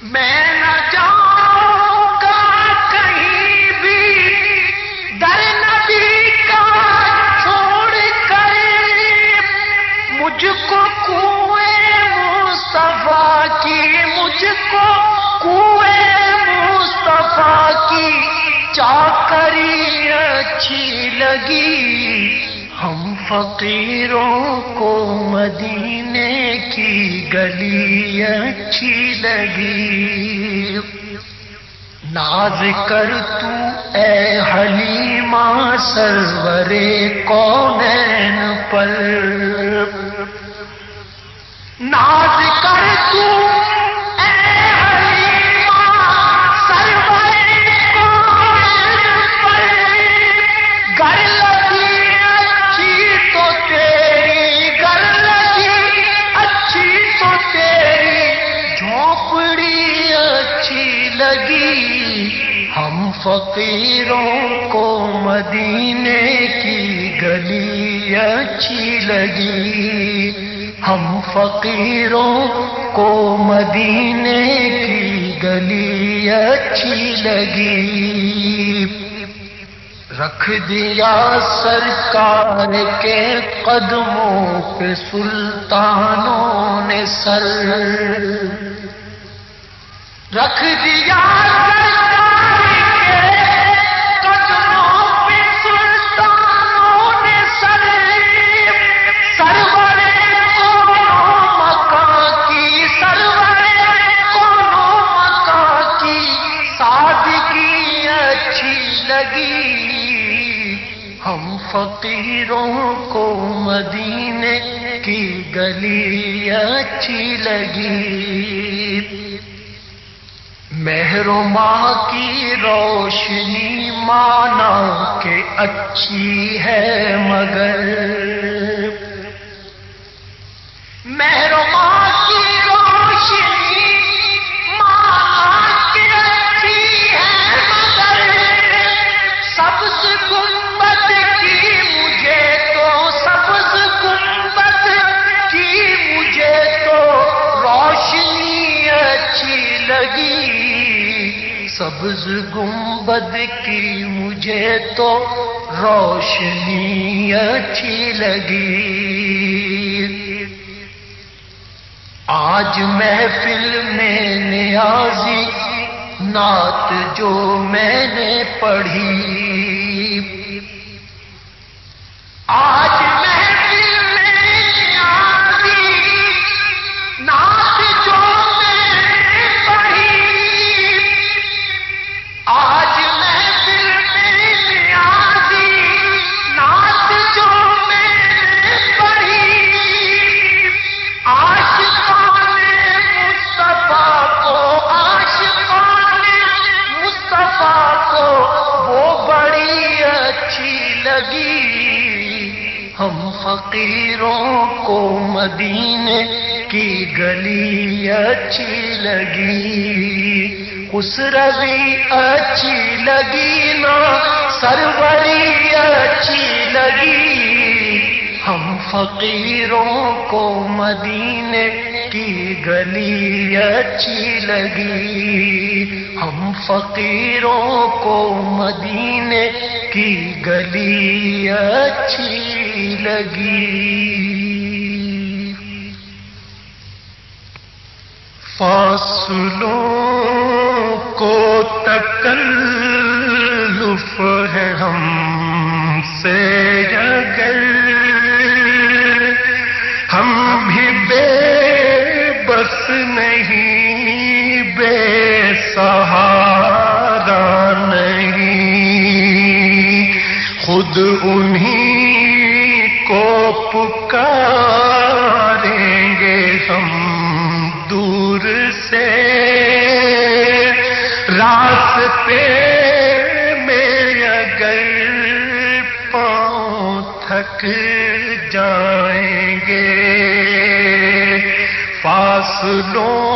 میں نہ جاؤں گا کہیں بھی، در نبی کا چھوڑ کر۔ مجھ کو کنویں مصطفیٰ کی، مجھ کو کنویں مصطفیٰ کی۔ چاکری اچھی لگی۔ ہم فقیروں کو مدینے کی گلی اچھی لگی۔ ناز کر تو اے حلیمہ سرورے کونین پر۔ ناز کر تو فقیروں کو مدینے کی گلی اچھی لگی۔ ہم فقیروں کو مدینے کی گلی اچھی لگی۔ رکھ دیا سرکار کے قدموں پہ سلطانوں نے سر۔ رکھ دیا سرکار فقیروں کو مدینے کی گلی اچھی لگی۔ ماں کی روشنی مانا کہ اچھی ہے مگر۔ ماں لگی سبز گنبد کی مجھے تو روشنی اچھی لگی۔ آج محفل میں نیازی نعت جو میں نے پڑھی۔ آج فقیروں کو مدینے کی گلی اچھی لگی۔ اس روی اچھی لگی، نا سروری اچھی لگی۔ ہم فقیروں کو مدینے کی گلی اچھی لگی۔ ہم فقیروں کو مدینے کی گلی اچھی لگی۔ فاصلوں کو تکلف ہے ہم سے اگر۔ ہم بھی بے بس نہیں، بے سہارا نہیں۔ خود انہیں فاصلوں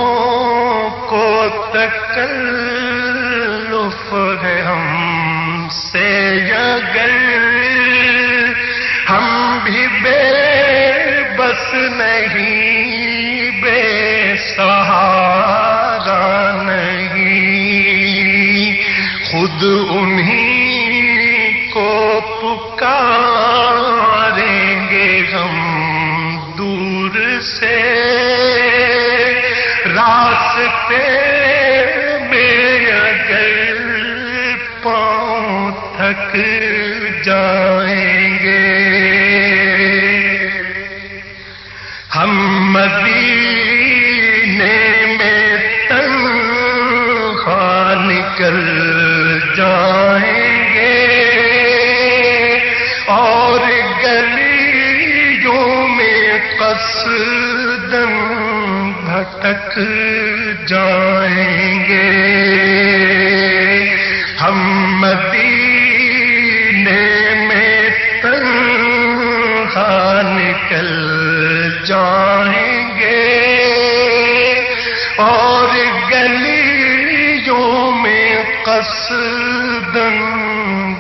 گلیوں میں قصدن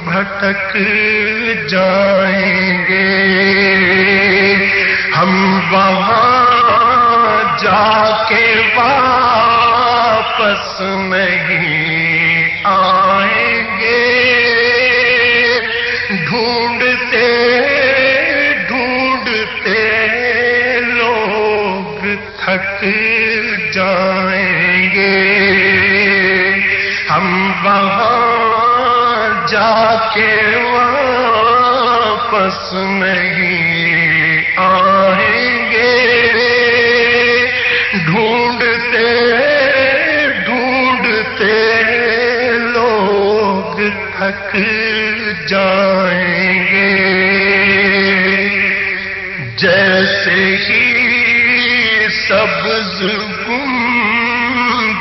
بھٹک جائیں گے۔ ہم وہاں جا کے واپس نہیں آ وہاں جا کے واپس نہیں آئیں گے۔ ڈھونڈتے ڈھونڈتے لوگ تھک جائیں گے۔ جیسے ہی سبز گم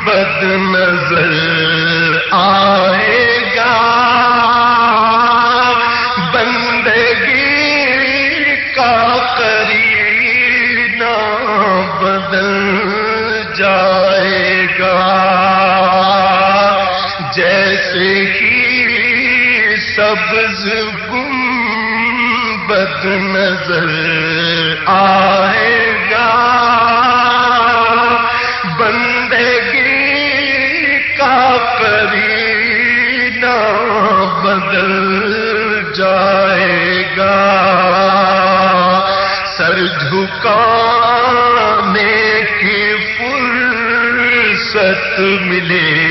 بد نظر آئے گا۔ بندگی کا پرینا بدل جائے گا۔ سر جھکانے کی فرصت ملے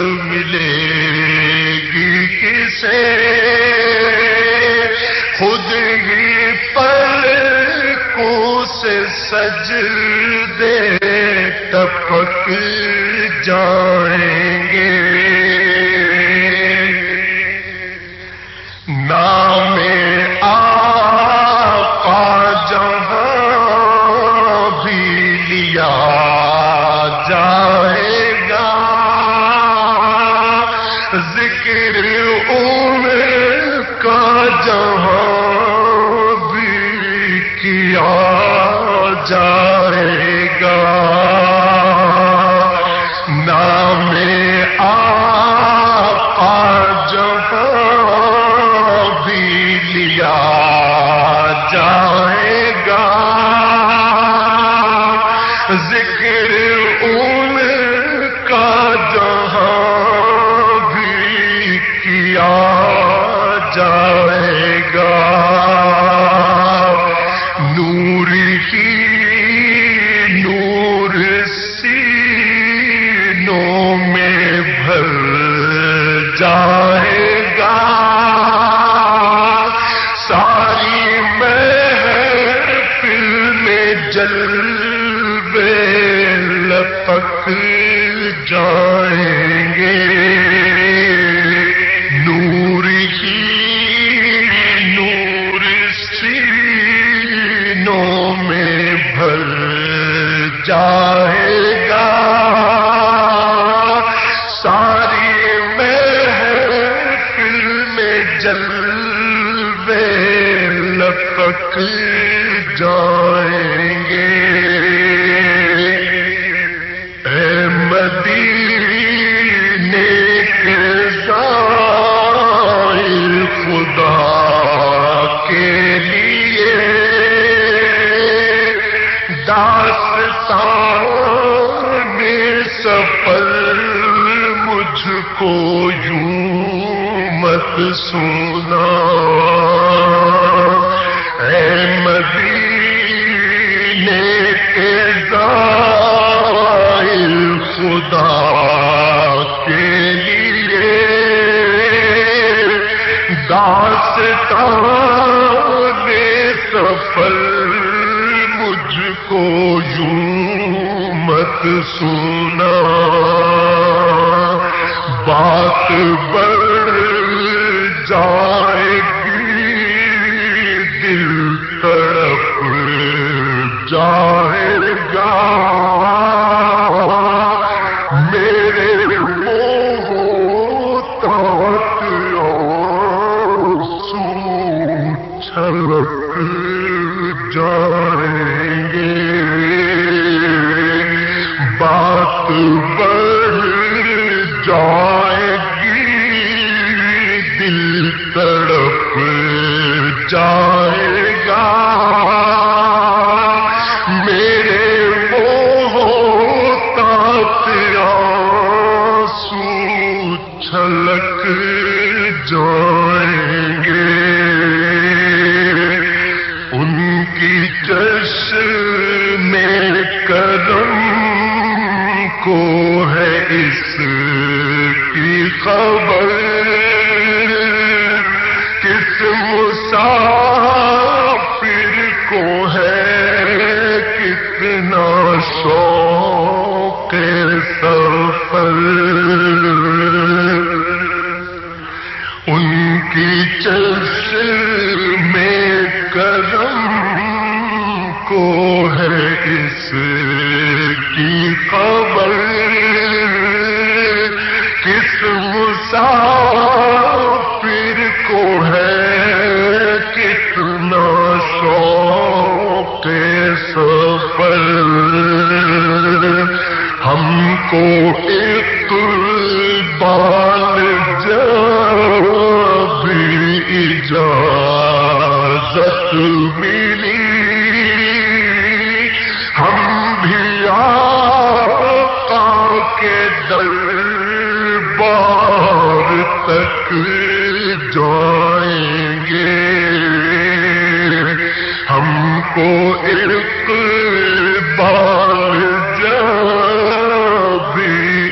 ملے گی کسے؟ خود ہی پر کو سے سج دے ٹپک سونا کے خدا کے لیے سفل مجھ کو یوں مت سونا بات کی چل میں کرم کو ہے۔ اقبال جا بھی